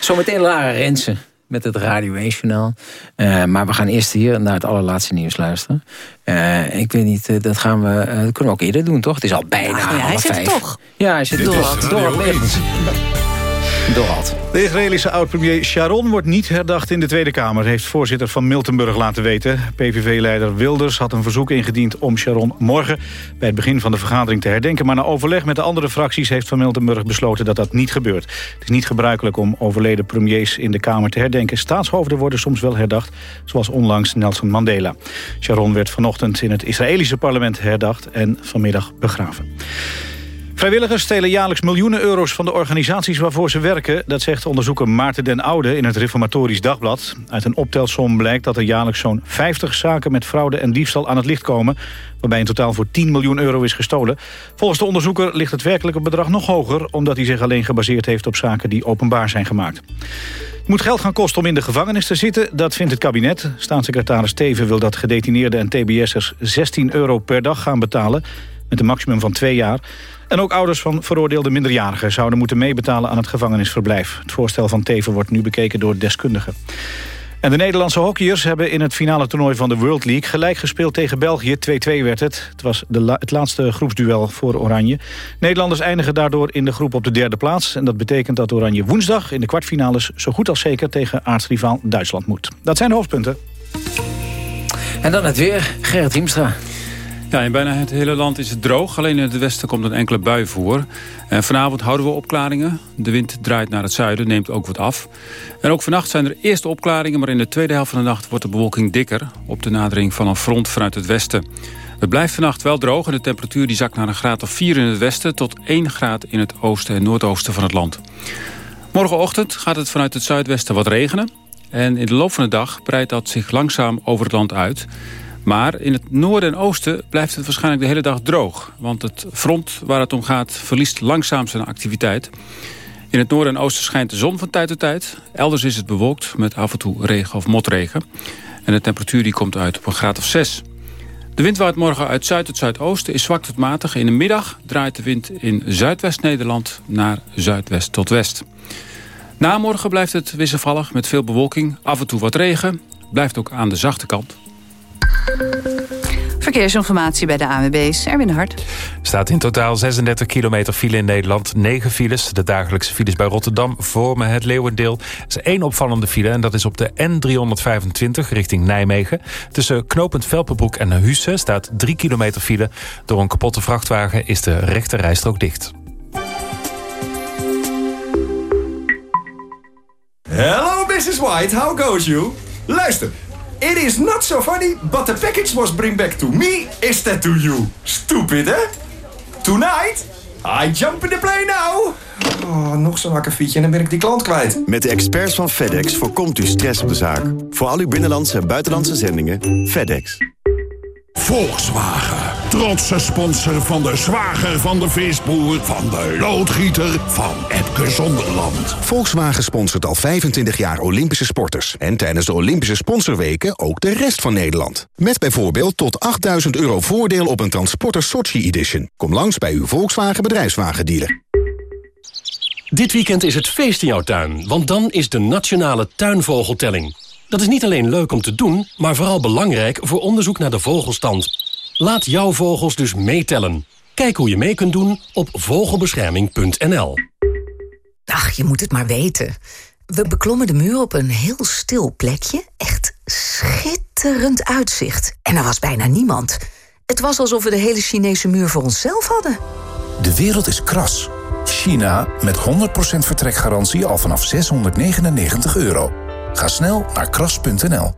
Zometeen Lara Rensen met het Radio 1-journaal. Uh, maar we gaan eerst hier naar het allerlaatste nieuws luisteren. Uh, ik weet niet, uh, dat gaan we, dat kunnen we ook eerder doen, toch? Het is al bijna
Ach, ja, hij zit
vijf.
toch.
Ja, hij zit Dorald. Dorald
De Israëlische oud-premier Sharon wordt niet herdacht in de Tweede Kamer... heeft voorzitter van Miltenburg laten weten. PVV-leider Wilders had een verzoek ingediend om Sharon morgen... bij het begin van de vergadering te herdenken. Maar na overleg met de andere fracties heeft Van Miltenburg besloten dat dat niet gebeurt. Het is niet gebruikelijk om overleden premiers in de Kamer te herdenken. Staatshoofden worden soms wel herdacht, zoals onlangs Nelson Mandela. Sharon werd vanochtend in het Israëlische parlement herdacht en vanmiddag begraven. Vrijwilligers stelen jaarlijks miljoenen euro's van de organisaties waarvoor ze werken. Dat zegt onderzoeker Maarten den Oude in het Reformatorisch Dagblad. Uit een optelsom blijkt dat er jaarlijks zo'n 50 zaken met fraude en diefstal aan het licht komen. Waarbij in totaal voor 10 miljoen euro is gestolen. Volgens de onderzoeker ligt het werkelijke bedrag nog hoger... omdat hij zich alleen gebaseerd heeft op zaken die openbaar zijn gemaakt. Het moet geld gaan kosten om in de gevangenis te zitten. Dat vindt het kabinet. Staatssecretaris Teven wil dat gedetineerden en tbs'ers 16 euro per dag gaan betalen. Met een maximum van twee jaar. En ook ouders van veroordeelde minderjarigen zouden moeten meebetalen aan het gevangenisverblijf. Het voorstel van Teven wordt nu bekeken door deskundigen. En de Nederlandse hockeyers hebben in het finale toernooi van de World League... gelijk gespeeld tegen België. 2-2 werd het. Het was de het laatste groepsduel voor Oranje. Nederlanders eindigen daardoor in de groep op de derde plaats. En dat betekent dat Oranje woensdag in de kwartfinales... zo goed als zeker tegen aartsrivaal Duitsland moet. Dat zijn de hoofdpunten.
En dan het weer. Gerrit Hiemstra.
Ja, in bijna het hele land is het droog. Alleen in het westen komt een enkele bui voor. En vanavond houden we opklaringen. De wind draait naar het zuiden, neemt ook wat af. En ook vannacht zijn er eerste opklaringen... maar in de tweede helft van de nacht wordt de bewolking dikker... op de nadering van een front vanuit het westen. Het blijft vannacht wel droog en de temperatuur die zakt naar een graad of 4 in het westen... tot 1 graad in het oosten en noordoosten van het land. Morgenochtend gaat het vanuit het zuidwesten wat regenen. En in de loop van de dag breidt dat zich langzaam over het land uit... Maar in het noorden en oosten blijft het waarschijnlijk de hele dag droog. Want het front waar het om gaat verliest langzaam zijn activiteit. In het noorden en oosten schijnt de zon van tijd tot tijd. Elders is het bewolkt met af en toe regen of motregen. En de temperatuur die komt uit op een graad of 6. De wind waait morgen uit zuid tot zuidoosten is zwak tot matig. In de middag draait de wind in zuidwest-Nederland naar zuidwest tot west. Na morgen blijft het wisselvallig met veel bewolking. Af en toe wat regen. Blijft ook aan de zachte kant.
Verkeersinformatie bij de ANWB's, Erwin Hart.
staat in totaal 36 kilometer file in Nederland. 9 files. De dagelijkse files bij Rotterdam vormen het Leeuwendeel. Er is één opvallende file en dat is op de N325 richting Nijmegen. Tussen knooppunt Velpenbroek en Husse staat 3 kilometer file. Door een kapotte vrachtwagen is de rechte rijstrook dicht.
Hello, Mrs. White. How goes you? Luister. It is not so funny, but the package was bring back to me instead to you. Stupid, hè? Tonight, I jump in the plane now. Oh, nog zo'n akkefietje en dan ben ik die klant kwijt.
Met de experts van FedEx voorkomt u stress op de zaak. Voor al uw binnenlandse en buitenlandse zendingen, FedEx.
Volkswagen. Trotse sponsor van de zwager van de visboer... van de loodgieter van Epke Zonderland.
Volkswagen sponsort al 25 jaar Olympische sporters. En tijdens de Olympische sponsorweken ook de rest van Nederland. Met bijvoorbeeld tot 8000 euro voordeel op een Transporter Sochi Edition. Kom langs bij uw Volkswagen bedrijfswagendealer.
Dit weekend is het feest in jouw tuin, want dan is de Nationale Tuinvogeltelling. Dat is niet alleen leuk om te doen, maar vooral belangrijk voor onderzoek naar de vogelstand. Laat jouw vogels dus meetellen. Kijk hoe je mee kunt doen op vogelbescherming.nl.
Ach, je moet het maar weten. We beklommen de muur op een heel stil plekje. Echt schitterend uitzicht. En er was bijna niemand. Het was alsof we de hele Chinese muur voor onszelf hadden.
De wereld is kras. China met 100% vertrekgarantie al vanaf 699 euro. Ga snel naar kras.nl.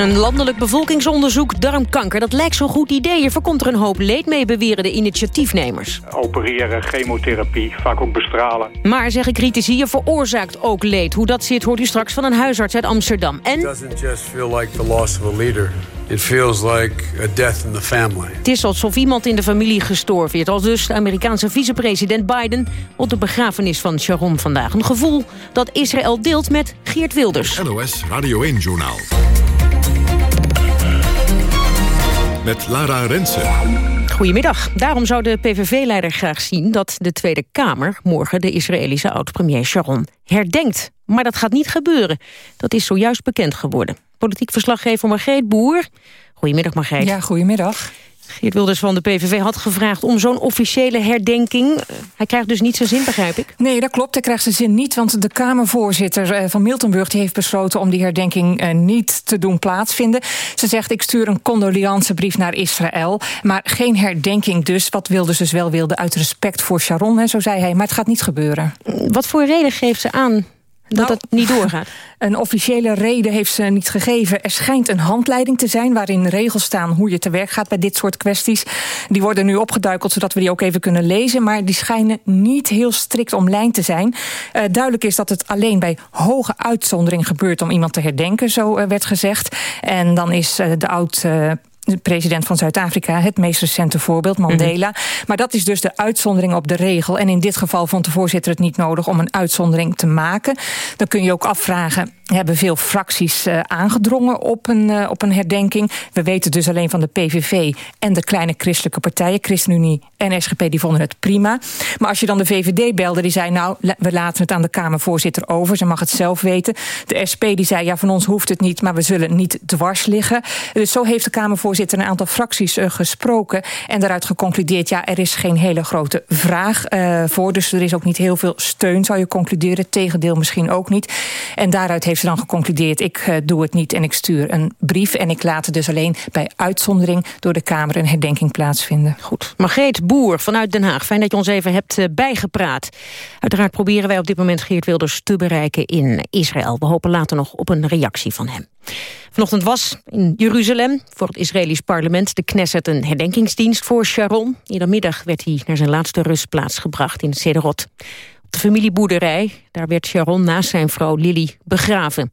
Een landelijk bevolkingsonderzoek darmkanker. Dat lijkt zo'n goed idee. Je voorkomt er een hoop leed mee, beweren de initiatiefnemers.
Opereren, chemotherapie, vaak ook bestralen.
Maar, zeggen critici, je veroorzaakt ook leed. Hoe dat zit, hoort u straks van een huisarts uit Amsterdam. En...
It doesn't just feel like the loss of a leader. It feels like a death in the family.
Het is alsof iemand in de familie gestorven is. Al dus de Amerikaanse vicepresident Biden op de begrafenis van Sharon vandaag. Een gevoel dat Israël deelt met Geert Wilders.
NOS Radio 1-journaal. Met Lara Rensen.
Goedemiddag. Daarom zou de PVV-leider graag zien dat de Tweede Kamer... morgen de Israëlische oud-premier Sharon herdenkt. Maar dat gaat niet gebeuren. Dat is zojuist bekend geworden. Politiek verslaggever Margreet Boer. Goedemiddag Margreet.
Ja, goedemiddag.
Geert Wilders van de PVV had gevraagd om zo'n officiële herdenking. Hij krijgt dus niet zijn zin, begrijp ik?
Nee, dat klopt. Hij krijgt zijn zin niet, want de Kamervoorzitter eh, van Miltenburg... die heeft besloten om die herdenking eh, niet te doen plaatsvinden. Ze zegt, ik stuur een condoleancebrief naar Israël. Maar geen herdenking dus, wat Wilders dus wel wilde... uit respect voor Sharon, hè, zo zei hij. Maar het gaat niet gebeuren.
Wat voor reden geeft ze aan dat
Nou,
het niet doorgaat?
Een officiële reden heeft ze niet gegeven. Er schijnt een handleiding te zijn waarin regels staan hoe je te werk gaat bij dit soort kwesties. Die worden nu opgeduikeld zodat we die ook even kunnen lezen. Maar die schijnen niet heel strikt omlijnd te zijn. Uh, duidelijk is dat het alleen bij hoge uitzondering gebeurt om iemand te herdenken, zo uh, werd gezegd. En dan is uh, de oud de president van Zuid-Afrika, het meest recente voorbeeld, Mandela. Mm -hmm. Maar dat is dus de uitzondering op de regel. En in dit geval vond de voorzitter het niet nodig om een uitzondering te maken. Dan kun je ook afvragen, hebben veel fracties uh, aangedrongen op een, uh, op een herdenking. We weten dus alleen van de PVV en de kleine christelijke partijen, ChristenUnie en SGP, die vonden het prima. Maar als je dan de VVD belde, die zei nou, we laten het aan de Kamervoorzitter over. Ze mag het zelf weten. De SP die zei, ja, van ons hoeft het niet, maar we zullen niet dwars liggen. Dus zo heeft de Kamervoorzitter een aantal fracties uh, gesproken en daaruit geconcludeerd, ja, er is geen hele grote vraag voor. Dus er is ook niet heel veel steun, zou je concluderen. Tegendeel misschien ook niet. En daaruit heeft ze dan geconcludeerd... ik uh, doe het niet en ik stuur een brief... en ik laat het dus alleen bij uitzondering door de Kamer... een herdenking plaatsvinden.
Goed. Margreet Boer vanuit Den Haag. Fijn dat je ons even hebt bijgepraat. Uiteraard proberen wij op dit moment Geert Wilders te bereiken in Israël. We hopen later nog op een reactie van hem. Vanochtend was in Jeruzalem voor het Israëlisch parlement de Knesset een herdenkingsdienst voor Sharon. Iedermiddag werd hij naar zijn laatste rustplaats gebracht in Sederot de familieboerderij. Daar werd Sharon naast zijn vrouw Lily begraven.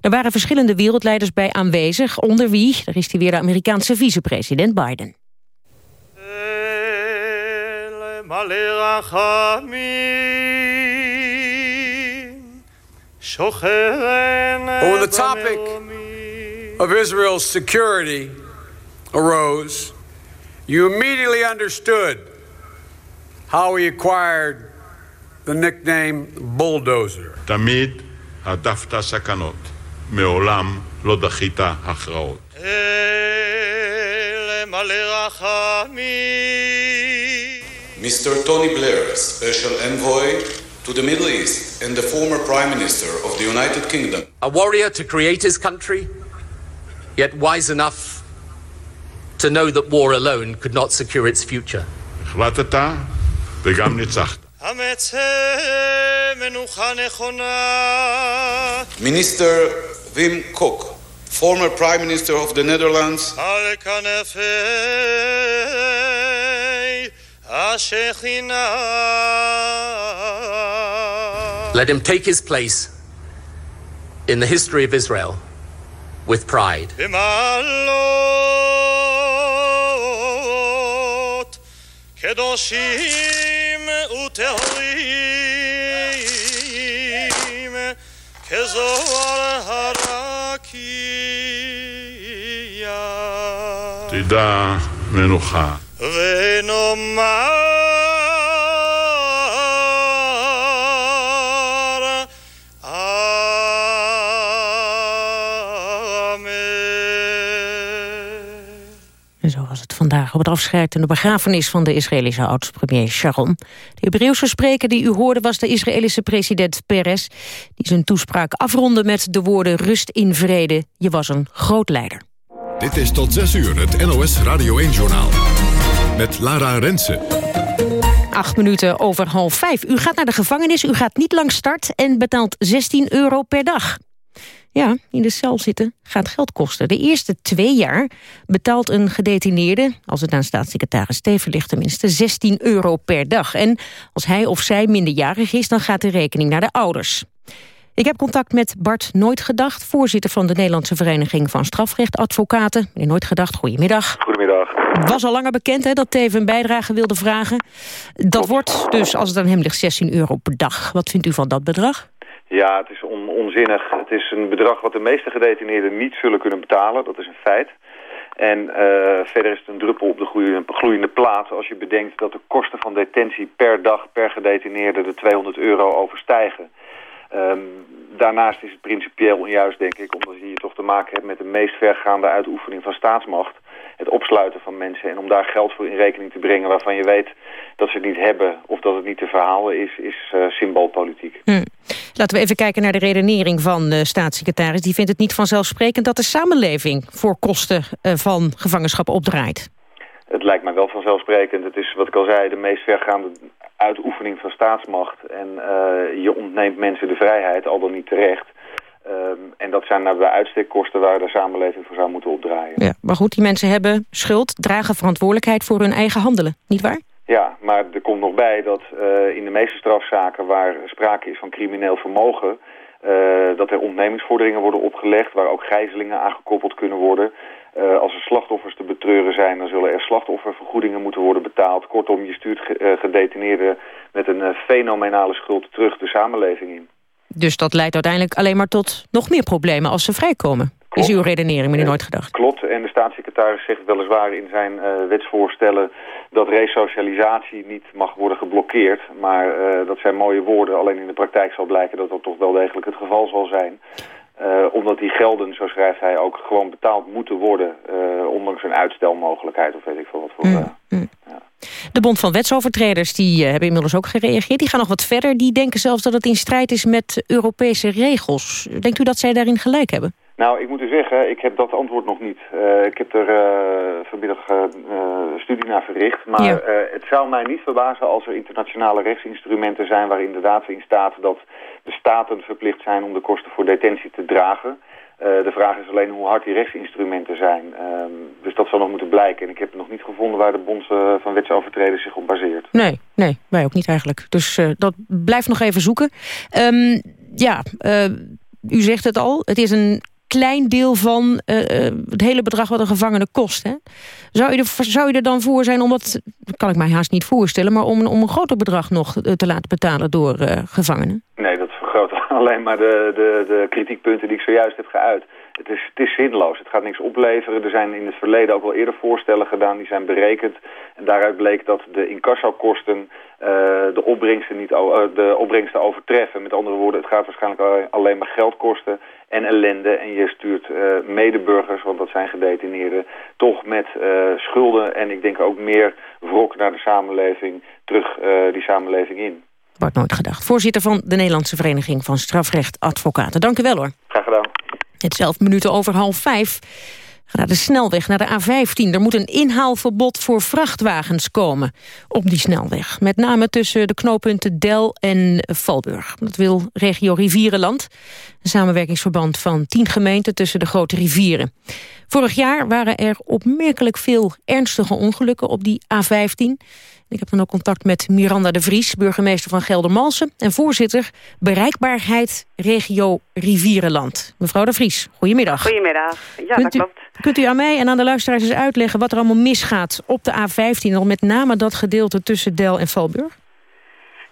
Er waren verschillende wereldleiders bij aanwezig, onder wie, daar is hij weer de Amerikaanse vicepresident Biden.
When the topic of Israel's security arose, you immediately understood how he acquired the nickname Bulldozer.
תמיד הדפת סכנות
מעולם לא דחית הכרעות.
Mr. Tony Blair, Special Envoy to the Middle East and the former Prime Minister of the United Kingdom.
A warrior to create his country, yet wise enough to know that war alone could not secure its future.
החלטת וגם ניצחת.
Minister Wim Kok, former Prime Minister of the Netherlands.
Let him take his place in the history of Israel with pride.
קדושים וטהורים כזוהר הרקיע.
תדע מנוחה.
ונאמר
op het afscheidende begrafenis van de Israëlische oud-premier Sharon. De Hebreeuwse spreker die u hoorde was de Israëlische president Peres... die zijn toespraak afronde met de woorden rust in vrede. Je was een groot leider.
Dit is tot 6 uur het NOS Radio 1-journaal. Met Lara Rensen.
Acht minuten over half vijf. U gaat naar de gevangenis, u gaat niet langs start... en betaalt 16 euro per dag. Ja, in de cel zitten gaat geld kosten. De eerste twee jaar betaalt een gedetineerde... als het aan staatssecretaris Steven ligt tenminste... 16 euro per dag. En als hij of zij minderjarig is... dan gaat de rekening naar de ouders. Ik heb contact met Bart Nooitgedacht... voorzitter van de Nederlandse Vereniging van Strafrechtadvocaten. Meneer Nooitgedacht, goedemiddag.
Goedemiddag.
Was al langer bekend hè, dat Teven een bijdrage wilde vragen. Dat wordt dus, als het aan hem ligt, 16 euro per dag. Wat vindt u van dat bedrag?
Ja, het is on- onzinnig. Het is een bedrag wat de meeste gedetineerden niet zullen kunnen betalen. Dat is een feit. En eh, verder is het een druppel op de gloeiende, gloeiende plaat als je bedenkt dat de kosten van detentie per dag per gedetineerde de 200 euro overstijgen. Ehm, daarnaast is het principieel onjuist, denk ik, omdat je hier toch te maken hebt met de meest vergaande uitoefening van staatsmacht. Het opsluiten van mensen. En om daar geld voor in rekening te brengen waarvan je weet dat ze het niet hebben of dat het niet te verhalen is, is eh, symboolpolitiek.
Hm. Laten we even kijken naar de redenering van de staatssecretaris. Die vindt het niet vanzelfsprekend dat de samenleving voor kosten eh, van gevangenschap opdraait.
Het lijkt mij wel vanzelfsprekend. Het is, wat ik al zei, de meest vergaande uitoefening van staatsmacht. En eh, je ontneemt mensen de vrijheid, al dan niet terecht. Ehm, en dat zijn nou bij uitstek kosten waar de samenleving voor zou moeten opdraaien.
Ja, maar goed, die mensen hebben schuld, dragen verantwoordelijkheid voor hun eigen handelen, niet waar?
Ja, maar er komt nog bij dat uh, in de meeste strafzaken waar sprake is van crimineel vermogen... Uh, dat er ontnemingsvorderingen worden opgelegd, waar ook gijzelingen aangekoppeld kunnen worden. Uh, als er slachtoffers te betreuren zijn, dan zullen er slachtoffervergoedingen moeten worden betaald. Kortom, je stuurt ge gedetineerden met een fenomenale schuld terug de samenleving in.
Dus dat leidt uiteindelijk alleen maar tot nog meer problemen als ze vrijkomen. Klopt. Is uw redenering, meneer Nooit gedacht?
Klopt, en de staatssecretaris zegt weliswaar in zijn uh, wetsvoorstellen... dat resocialisatie niet mag worden geblokkeerd. Maar uh, dat zijn mooie woorden, alleen in de praktijk zal blijken... dat dat toch wel degelijk het geval zal zijn. Uh, omdat die gelden, zo schrijft hij, ook gewoon betaald moeten worden... ondanks een uitstelmogelijkheid of weet ik veel wat voor...
Mm, mm. De Bond van Wetsovertreders die, uh, hebben inmiddels ook gereageerd. Die gaan nog wat verder. Die denken zelfs dat het in strijd is met Europese regels. Denkt u dat zij daarin gelijk hebben?
Nou, ik moet u zeggen, ik heb dat antwoord nog niet. Uh, ik heb er uh, vanmiddag uh, studie naar verricht. Maar ja. het zou mij niet verbazen als er internationale rechtsinstrumenten zijn... waar inderdaad in staat dat de staten verplicht zijn om de kosten voor detentie te dragen. De vraag is alleen hoe hard die rechtsinstrumenten zijn. dus dat zal nog moeten blijken. En ik heb nog niet gevonden waar de Bond van Wetsovertreders zich op baseert.
Nee, nee, wij ook niet eigenlijk. Dus dat blijft nog even zoeken. Um, ja, u zegt het al, het is een klein deel van uh, het hele bedrag wat een gevangene kost. Hè? Zou, je er, zou je er dan voor zijn om dat, kan ik mij haast niet voorstellen... maar om, om een groter bedrag nog te laten betalen door uh, gevangenen?
Nee, alleen maar de, de, de kritiekpunten die ik zojuist heb geuit. Het is, het is zinloos. Het gaat niks opleveren. Er zijn in het verleden ook wel eerder voorstellen gedaan. Die zijn berekend. En daaruit bleek dat de incassokosten uh, de, opbrengsten niet, uh, de opbrengsten overtreffen. Met andere woorden, het gaat waarschijnlijk alleen maar geld kosten en ellende. En je stuurt uh, medeburgers, want dat zijn gedetineerden, toch met schulden. En ik denk ook meer wrok naar de samenleving, terug die samenleving in.
Wordt nooit gedacht. Voorzitter van de Nederlandse Vereniging van Strafrechtadvocaten. Dank u wel hoor.
Graag gedaan.
Het zelf minuten over half vijf. Ga naar de snelweg, naar de A15. Er moet een inhaalverbod voor vrachtwagens komen op die snelweg. Met name tussen de knooppunten Del en Valburg. Dat wil regio Rivierenland. Een samenwerkingsverband van tien gemeenten tussen de grote rivieren. Vorig jaar waren er opmerkelijk veel ernstige ongelukken op die A15. Ik heb dan ook contact met Miranda de Vries, burgemeester van Geldermalsen... en voorzitter Bereikbaarheid Regio Rivierenland. Mevrouw de Vries, goedemiddag.
Goedemiddag, ja,
kunt
dat klopt.
U, kunt u aan mij en aan de luisteraars eens uitleggen... wat er allemaal misgaat op de A15... en met name dat gedeelte tussen Del en Valburg?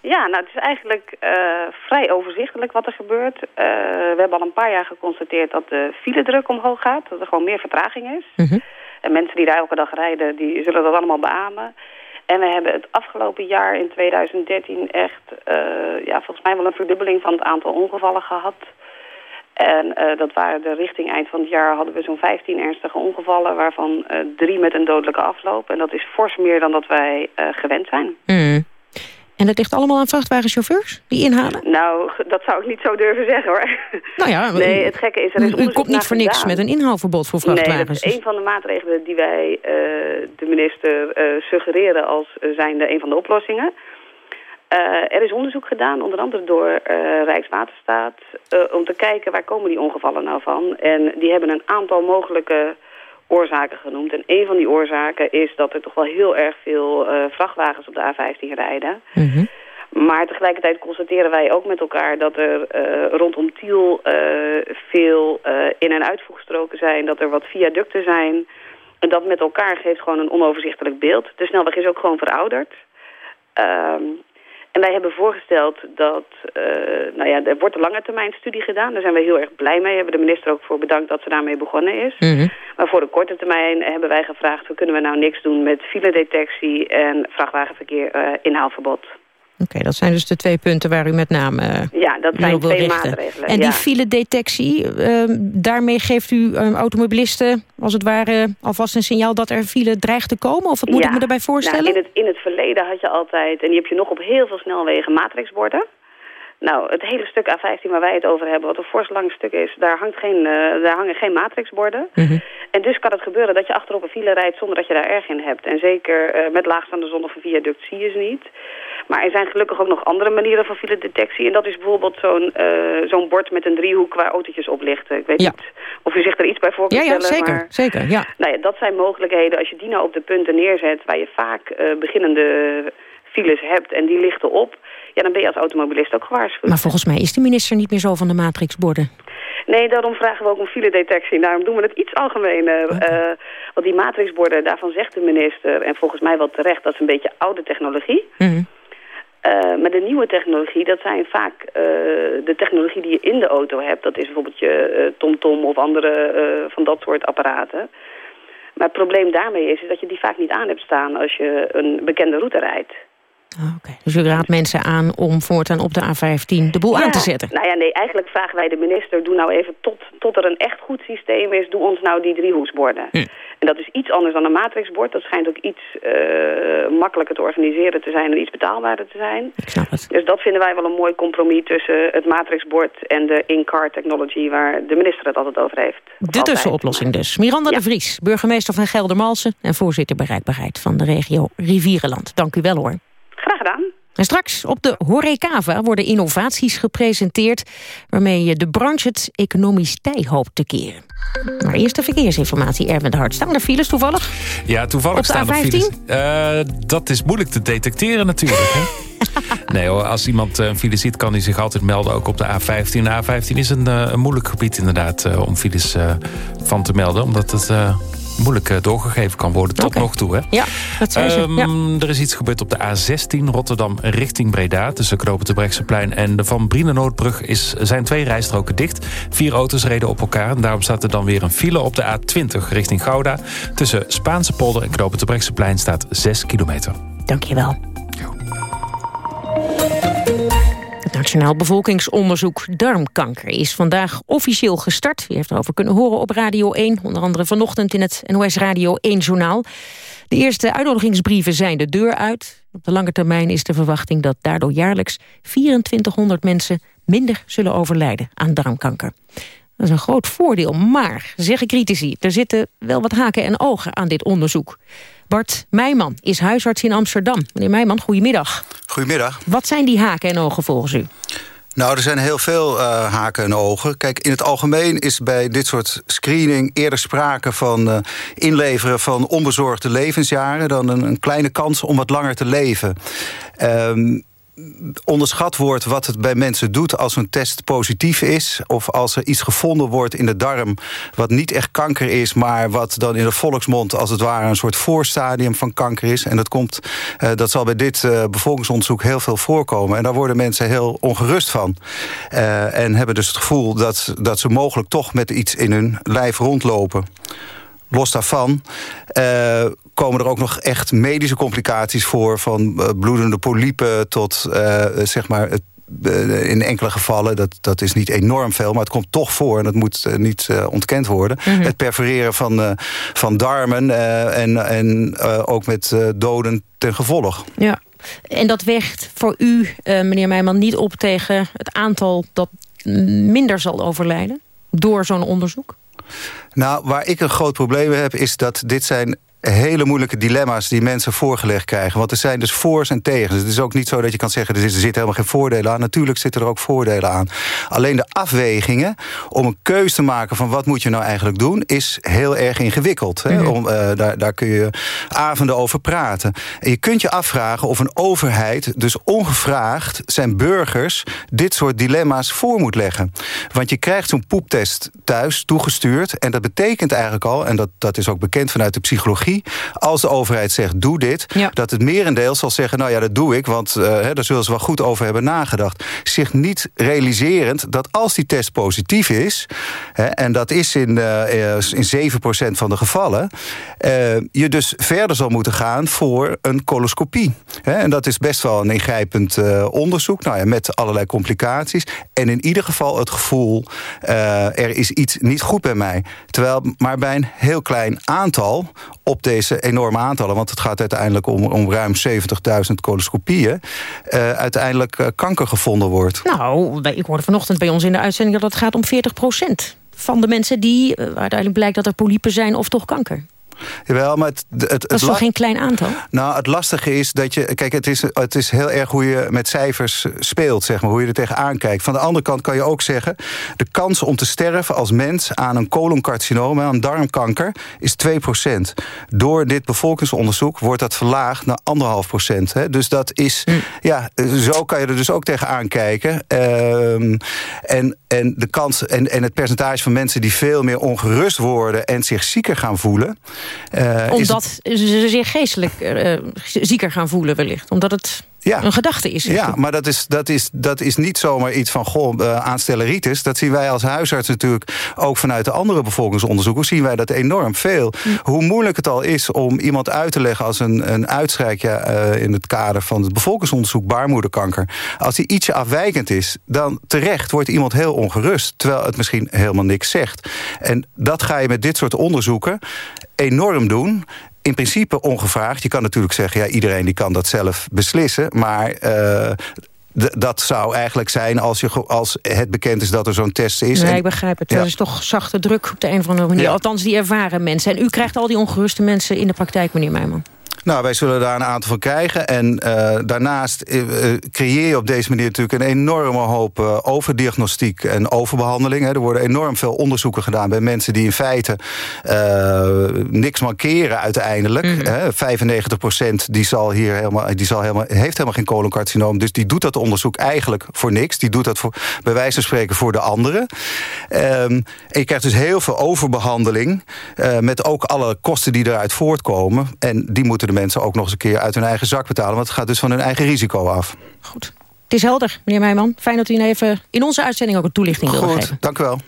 Ja, nou, het is eigenlijk uh, vrij overzichtelijk wat er gebeurt. Uh, we hebben al een paar jaar geconstateerd dat de file-druk omhoog gaat. Dat er gewoon meer vertraging is.
-hmm.
En mensen die daar elke dag rijden, die zullen dat allemaal beamen. En we hebben het afgelopen jaar in 2013 echt, uh, ja, volgens mij wel een verdubbeling van het aantal ongevallen gehad. En uh, dat waren de richting eind van het jaar hadden we zo'n 15 ernstige ongevallen, waarvan uh, drie met een dodelijke afloop. En dat is fors meer dan dat wij gewend zijn.
Mm. En dat ligt allemaal aan vrachtwagenchauffeurs die inhalen?
Nou, dat zou ik niet zo durven zeggen hoor.
Nou ja,
nee, het gekke is... Er is
u, u komt niet voor niks
gedaan.
met een inhaalverbod voor vrachtwagens.
Nee, is een van de maatregelen die wij uh, de minister uh, suggereren als uh, zijnde een van de oplossingen. Uh, er is onderzoek gedaan, onder andere door Rijkswaterstaat, om te kijken waar komen die ongevallen nou van. En die hebben een aantal mogelijke oorzaken genoemd. En een van die oorzaken is dat er toch wel heel erg veel uh, vrachtwagens op de A15 rijden.
Mm -hmm.
Maar tegelijkertijd constateren wij ook met elkaar dat er uh, rondom Tiel uh, veel in- en uitvoegstroken zijn. Dat er wat viaducten zijn. En dat met elkaar geeft gewoon een onoverzichtelijk beeld. De snelweg is ook gewoon verouderd. Um, en wij hebben voorgesteld dat, uh, nou ja, er wordt een lange termijn studie gedaan. Daar zijn we heel erg blij mee. We hebben de minister ook voor bedankt dat ze daarmee begonnen is.
Mm -hmm.
Maar voor de korte termijn hebben wij gevraagd... hoe kunnen we nou niks doen met filedetectie en vrachtwagenverkeer uh, inhaalverbod.
Oké, okay, dat zijn dus de twee punten waar u met name uh,
Ja, dat zijn twee
richten.
maatregelen.
En
ja.
die filedetectie, uh, daarmee geeft u uh, automobilisten als het ware alvast een signaal dat er file dreigt te komen? Of wat moet
ja.
ik me daarbij voorstellen?
Nou, in, het, in het verleden had je altijd, en die heb je nog op heel veel snelwegen, matrixborden. Nou, het hele stuk A15 waar wij het over hebben, wat een fors lang stuk is, daar, hangt geen, uh, daar hangen geen matrixborden.
Mm -hmm.
En dus kan het gebeuren dat je achterop een file rijdt zonder dat je daar erg in hebt. En zeker uh, met laagstaande zon of een viaduct zie je ze niet. Maar er zijn gelukkig ook nog andere manieren van filedetectie. En dat is bijvoorbeeld zo'n uh, zo'n bord met een driehoek waar autootjes op lichten. Ik weet
ja.
niet of u zich er iets bij voor kunt
ja, ja,
stellen.
Zeker,
maar,
zeker, ja.
Nou ja, dat zijn mogelijkheden. Als je die nou op de punten neerzet waar je vaak uh, beginnende files hebt en die lichten op... ja, dan ben je als automobilist ook gewaarschuwd.
Maar volgens mij is de minister niet meer zo van de matrixborden.
Nee, daarom vragen we ook om filedetectie. Daarom doen we het iets algemener. Okay. Uh, want die matrixborden, daarvan zegt de minister... en volgens mij wel terecht, dat is een beetje oude technologie.
Mm -hmm.
Uh, maar de nieuwe technologie, dat zijn vaak uh, de technologie die je in de auto hebt. Dat is bijvoorbeeld je TomTom -tom of andere van dat soort apparaten. Maar het probleem daarmee is, is dat je die vaak niet aan hebt staan als je een bekende route rijdt.
Oké, okay. dus u raadt mensen aan om voortaan op de A15 de boel
ja,
aan te zetten?
Nou ja, nee, eigenlijk vragen wij de minister, doe nou even tot, tot er een echt goed systeem is, doe ons nou die driehoeksborden.
Hm.
En dat is iets anders dan een matrixbord. Dat schijnt ook iets uh, makkelijker te organiseren te zijn en iets betaalbaarder te zijn.
Ik snap het.
Dus dat vinden wij wel een mooi compromis tussen het matrixbord en de in-car technology waar de minister het altijd over heeft.
De tussenoplossing dus. Miranda ja. de Vries, burgemeester van Geldermalsen en voorzitter bereikbaarheid van de regio Rivierenland. Dank u wel hoor.
Graag gedaan.
En straks op de Horecava worden innovaties gepresenteerd... waarmee je de branche het economisch tij hoopt te keren. Maar eerst de verkeersinformatie, Erwin de Hart. Staan er files toevallig?
Ja, toevallig
op
staan
A15?
er files. Uh, dat is moeilijk te detecteren natuurlijk. Hè? nee hoor, als iemand een file ziet kan hij zich altijd melden, ook op de A15. De A15 is een, uh, een moeilijk gebied inderdaad uh, om files van te melden. Omdat het moeilijk eh, doorgegeven kan worden tot nog toe. Hè?
Ja, dat zei ze.
Ehm,
Ja.
Er is iets gebeurd op de A16 Rotterdam richting Breda... tussen Knopen de Brechtseplein en de Van Brienenoordbrug... Is, zijn twee rijstroken dicht. Vier auto's reden op elkaar en daarom staat er dan weer een file... op de A20 richting Gouda. Tussen Spaanse polder en Knopen de Brechtseplein staat 6 kilometer.
Dankjewel. Het Nationaal Bevolkingsonderzoek Darmkanker is vandaag officieel gestart. U heeft erover kunnen horen op Radio 1, onder andere vanochtend in het NOS Radio 1-journaal. De eerste uitnodigingsbrieven zijn de deur uit. Op de lange termijn is de verwachting dat daardoor jaarlijks 2400 mensen minder zullen overlijden aan darmkanker. Dat is een groot voordeel, maar, zeggen critici... er zitten wel wat haken en ogen aan dit onderzoek. Bart Meijman is huisarts in Amsterdam. Meneer Meijman, goedemiddag.
Goedemiddag.
Wat zijn die haken en ogen volgens u?
Nou, er zijn heel veel eh, haken en ogen. Kijk, in het algemeen is bij dit soort screening eerder sprake van eh, inleveren van onbezorgde levensjaren dan een, een kleine kans om wat langer te leven. Ehm, onderschat wordt wat het bij mensen doet als een test positief is... of als er iets gevonden wordt in de darm wat niet echt kanker is... maar wat dan in de volksmond als het ware een soort voorstadium van kanker is. En dat, komt, eh, dat zal bij dit eh, bevolkingsonderzoek heel veel voorkomen. En daar worden mensen heel ongerust van. Eh, en hebben dus het gevoel dat, dat ze mogelijk toch met iets in hun lijf rondlopen. Los daarvan eh, komen er ook nog echt medische complicaties voor... van eh, bloedende polypen tot, eh, zeg maar... Het, in enkele gevallen, dat, dat is niet enorm veel... maar het komt toch voor en dat moet niet ontkend worden.
Mhm.
Het perforeren van, van darmen en, en ook met doden ten gevolg.
Ja. En dat weegt voor u, meneer Meijman, niet op tegen het aantal dat minder zal overlijden? Door zo'n onderzoek?
Nou, waar ik een groot probleem heb, is dat dit zijn hele moeilijke dilemma's die mensen voorgelegd krijgen. Want er zijn dus voor's en tegens. Het is ook niet zo dat je kan zeggen... er zitten zit helemaal geen voordelen aan. Natuurlijk zitten er ook voordelen aan. Alleen de afwegingen om een keus te maken... van wat moet je nou eigenlijk doen... is heel erg ingewikkeld. Hè?
Mhm.
Om, eh, daar, daar kun je avonden over praten. En je kunt je afvragen of een overheid... dus ongevraagd zijn burgers dit soort dilemma's voor moet leggen. Want je krijgt zo'n poeptest thuis toegestuurd... en dat betekent eigenlijk al... en dat, dat is ook bekend vanuit de psychologie... als de overheid zegt, doe dit... dat het merendeel zal zeggen, nou ja, dat doe ik... want hè, daar zullen ze wel goed over hebben nagedacht. Zich niet realiserend dat als die test positief is... hè, en dat is in, eh, in 7% van de gevallen... eh, je dus verder zal moeten gaan voor een coloscopie. Hè, en dat is best wel een ingrijpend onderzoek... Nou ja, met allerlei complicaties. En in ieder geval het gevoel, er is iets niet goed bij mij. Terwijl maar bij een heel klein aantal op deze enorme aantallen... want het gaat uiteindelijk om, om ruim 70.000 coloscopieën... eh, uiteindelijk eh, kanker gevonden wordt.
Nou, ik hoorde vanochtend bij ons in de uitzending dat het gaat om 40% van de mensen die, eh, uiteindelijk blijkt dat er polypen zijn of toch kanker.
Jawel, maar het, het, het,
Dat is toch geen klein aantal?
Nou, het lastige is dat je... Kijk, het is, het is heel erg hoe je met cijfers speelt, zeg maar. Hoe je er tegenaan kijkt. Van de andere kant kan je ook zeggen... de kans om te sterven als mens aan een coloncarcinoom... aan darmkanker, is 2% Door dit bevolkingsonderzoek wordt dat verlaagd naar 1,5 procent. hè. Dus dat is... Ja, zo kan je er dus ook tegenaan kijken. Ehm, en, en, de kans, en, en het percentage van mensen die veel meer ongerust worden... en zich zieker gaan voelen... eh, is
Omdat ze zich geestelijk eh, zieker gaan voelen wellicht. Omdat het
Ja.
een gedachte is.
Ja, maar dat is, dat, is, dat is niet zomaar iets van goh, uh, aanstelleritis. Dat zien wij als huisarts natuurlijk ook vanuit de andere bevolkingsonderzoeken. Zien wij dat enorm veel. Hoe moeilijk het al is om iemand uit te leggen als een, een uitschrijk ja, uh, in het kader van het bevolkingsonderzoek baarmoederkanker. Als die ietsje afwijkend is, dan terecht wordt iemand heel ongerust. Terwijl het misschien helemaal niks zegt. En dat ga je met dit soort onderzoeken enorm doen in principe ongevraagd. Je kan natuurlijk zeggen, ja, iedereen die kan dat zelf beslissen. Maar uh, dat zou eigenlijk zijn als, je, als het bekend is dat er zo'n test is.
Nee, ik begrijp het. Ja. Dat is toch zachte druk op de een of andere manier. Ja. Althans, die ervaren mensen. En u krijgt al die ongeruste mensen in de praktijk, meneer Meijman.
Nou, wij zullen daar een aantal van krijgen. En uh, daarnaast uh, creëer je op deze manier natuurlijk... een enorme hoop overdiagnostiek en overbehandeling. Hè. Er worden enorm veel onderzoeken gedaan bij mensen die in feite... niks mankeren uiteindelijk. Mm -hmm. 95% die, zal hier helemaal, die zal helemaal, heeft helemaal geen coloncarcinoom. Dus die doet dat onderzoek eigenlijk voor niks. Die doet dat voor, bij wijze van spreken voor de anderen. Um, en je krijgt dus heel veel overbehandeling... met ook alle kosten die eruit voortkomen. En die moeten de mensen ook nog eens een keer uit hun eigen zak betalen. Want het gaat dus van hun eigen risico af.
Goed. Het is helder, meneer Meijman. Fijn dat u even in onze uitzending ook een toelichting wilde geven.
Goed, dank u wel.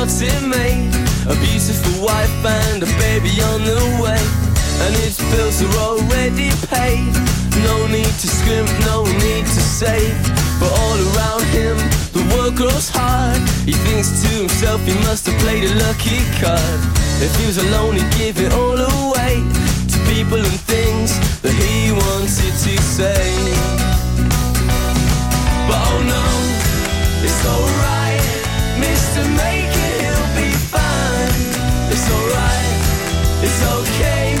got it made A beautiful wife and a baby on the way And his bills are already paid. No need to scrimp, no need to save. But all around him, the world grows hard. He thinks to himself he must have played a lucky card. If he was alone he'd give it all away To people and things that he wanted to say. But oh no, it's alright Mr. Maker he'll be fine. it's alright, it's okay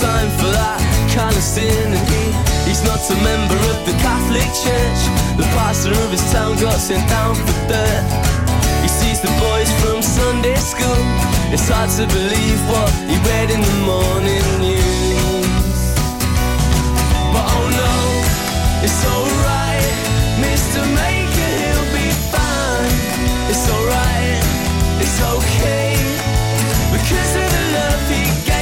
time for that kind of sin. And he, he's not a member of the Catholic Church. The pastor of his town got sent down for dirt. He sees the boys from Sunday school. It's hard to believe what he read in the morning news. But oh no, it's alright Mr. Maker, he'll be fine. It's alright, it's okay. Because of the love he gave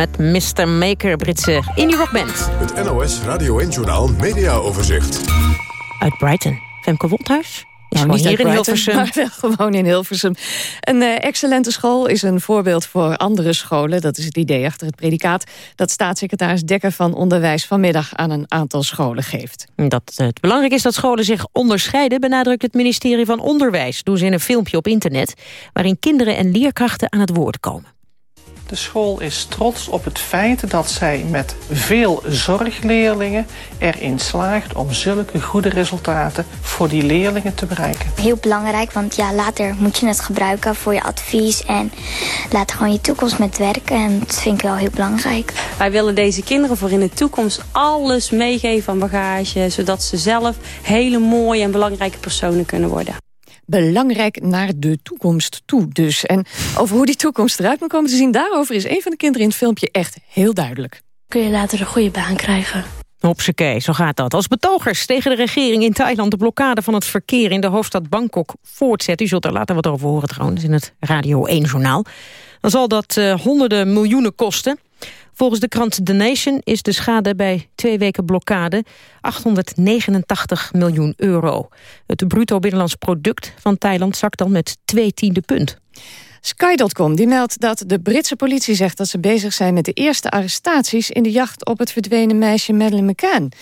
met Mr. Maker, Britse indie rockband.
Het NOS Radio 1-journaal Mediaoverzicht.
Uit Brighton. Femke Woldhuis. Is
Nou,
gewoon
niet
hier in Hilversum.
maar wel gewoon in Hilversum. Een eh, excellente school is een voorbeeld voor andere scholen. Dat is het idee achter het predicaat... dat staatssecretaris Dekker van Onderwijs vanmiddag aan een aantal scholen geeft.
Dat het belangrijk is dat scholen zich onderscheiden... benadrukt het ministerie van Onderwijs. Doen ze in een filmpje op internet... waarin kinderen en leerkrachten aan het woord komen.
De school is trots op het feit dat zij met veel zorgleerlingen erin slaagt om zulke goede resultaten voor die leerlingen te bereiken.
Heel belangrijk, want ja, later moet je het gebruiken voor je advies en later gewoon je toekomst met werken. En dat vind ik wel heel belangrijk.
Wij willen deze kinderen voor in de toekomst alles meegeven aan bagage, zodat ze zelf hele mooie en belangrijke personen kunnen worden.
Belangrijk naar de toekomst toe dus. En over hoe die toekomst eruit moet komen te zien... daarover is een van de kinderen in het filmpje echt heel duidelijk.
Kun je later een goede baan krijgen.
Hopsakee, zo gaat dat. Als betogers tegen de regering in Thailand... de blokkade van het verkeer in de hoofdstad Bangkok voortzetten... u zult er later wat over horen trouwens in het Radio 1-journaal... dan zal dat eh, honderden miljoenen kosten... Volgens de krant The Nation is de schade bij twee weken blokkade 889 miljoen euro. Het bruto binnenlands product van Thailand zakt dan met twee tiende punt.
Sky.com meldt dat de Britse politie zegt dat ze bezig zijn met de eerste arrestaties in de jacht op het verdwenen meisje Madeleine McCann.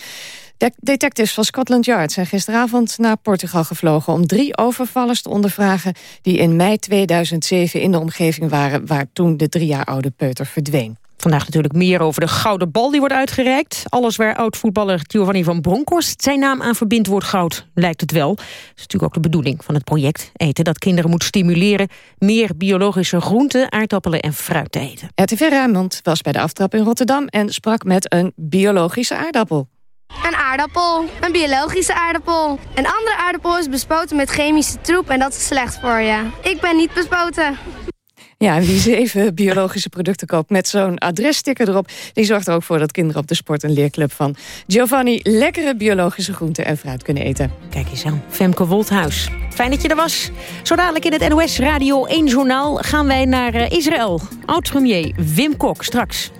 De detectives van Scotland Yard zijn gisteravond naar Portugal gevlogen... om drie overvallers te ondervragen die in mei 2007 in de omgeving waren... waar toen de drie jaar oude peuter verdween.
Vandaag natuurlijk meer over de gouden bal die wordt uitgereikt. Alles waar oud-voetballer Giovanni van Bronckhorst zijn naam aan verbindt wordt goud, lijkt het wel. Dat is natuurlijk ook de bedoeling van het project. Eten dat kinderen moet stimuleren meer biologische groenten, aardappelen en fruit te eten.
RTV Rijnmond was bij de aftrap in Rotterdam en sprak met een biologische aardappel.
Een aardappel, een biologische aardappel. Een andere aardappel is bespoten met chemische troep en dat is slecht voor je. Ik ben niet bespoten.
Ja, en wie zeven biologische producten koopt met zo'n adressticker erop... die zorgt er ook voor dat kinderen op de sport- en leerclub van Giovanni... lekkere biologische groenten en fruit kunnen eten.
Kijk eens aan, Femke Wolthuis. Fijn dat je er was. Zo dadelijk in het NOS Radio 1 Journaal gaan wij naar eh, Israël. Oud-premier Wim Kok straks.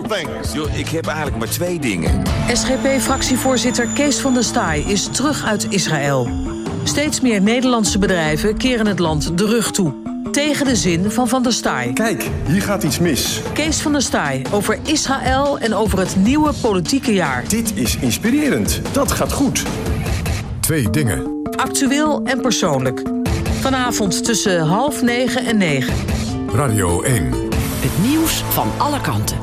Twee dingen.
Yo, ik heb eigenlijk maar twee dingen.
SGP-fractievoorzitter Kees van der Staaij is terug uit Israël. Steeds meer Nederlandse bedrijven keren het land de rug toe. Tegen de zin van Van der Staaij.
Kijk, hier gaat iets mis.
Kees van der Staaij over Israël en over het nieuwe politieke jaar.
Dit is inspirerend. Dat gaat goed.
Twee dingen.
Actueel en persoonlijk. Vanavond tussen half negen en negen.
Radio 1.
Het nieuws van alle kanten.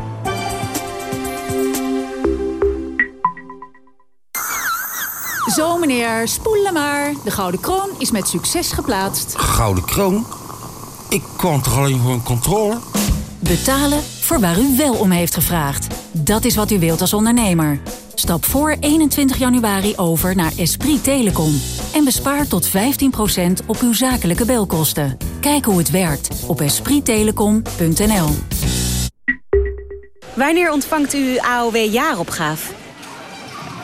Zo meneer, spoelen maar. De Gouden Kroon is met succes geplaatst.
Gouden kroon? Ik kwam toch alleen voor een controle?
Betalen voor waar u wel om heeft gevraagd. Dat is wat u wilt als ondernemer. Stap voor 21 januari over naar Esprit Telecom. En bespaar tot 15% op uw zakelijke belkosten. Kijk hoe het werkt op esprittelecom.nl.
Wanneer ontvangt u AOW-jaaropgave?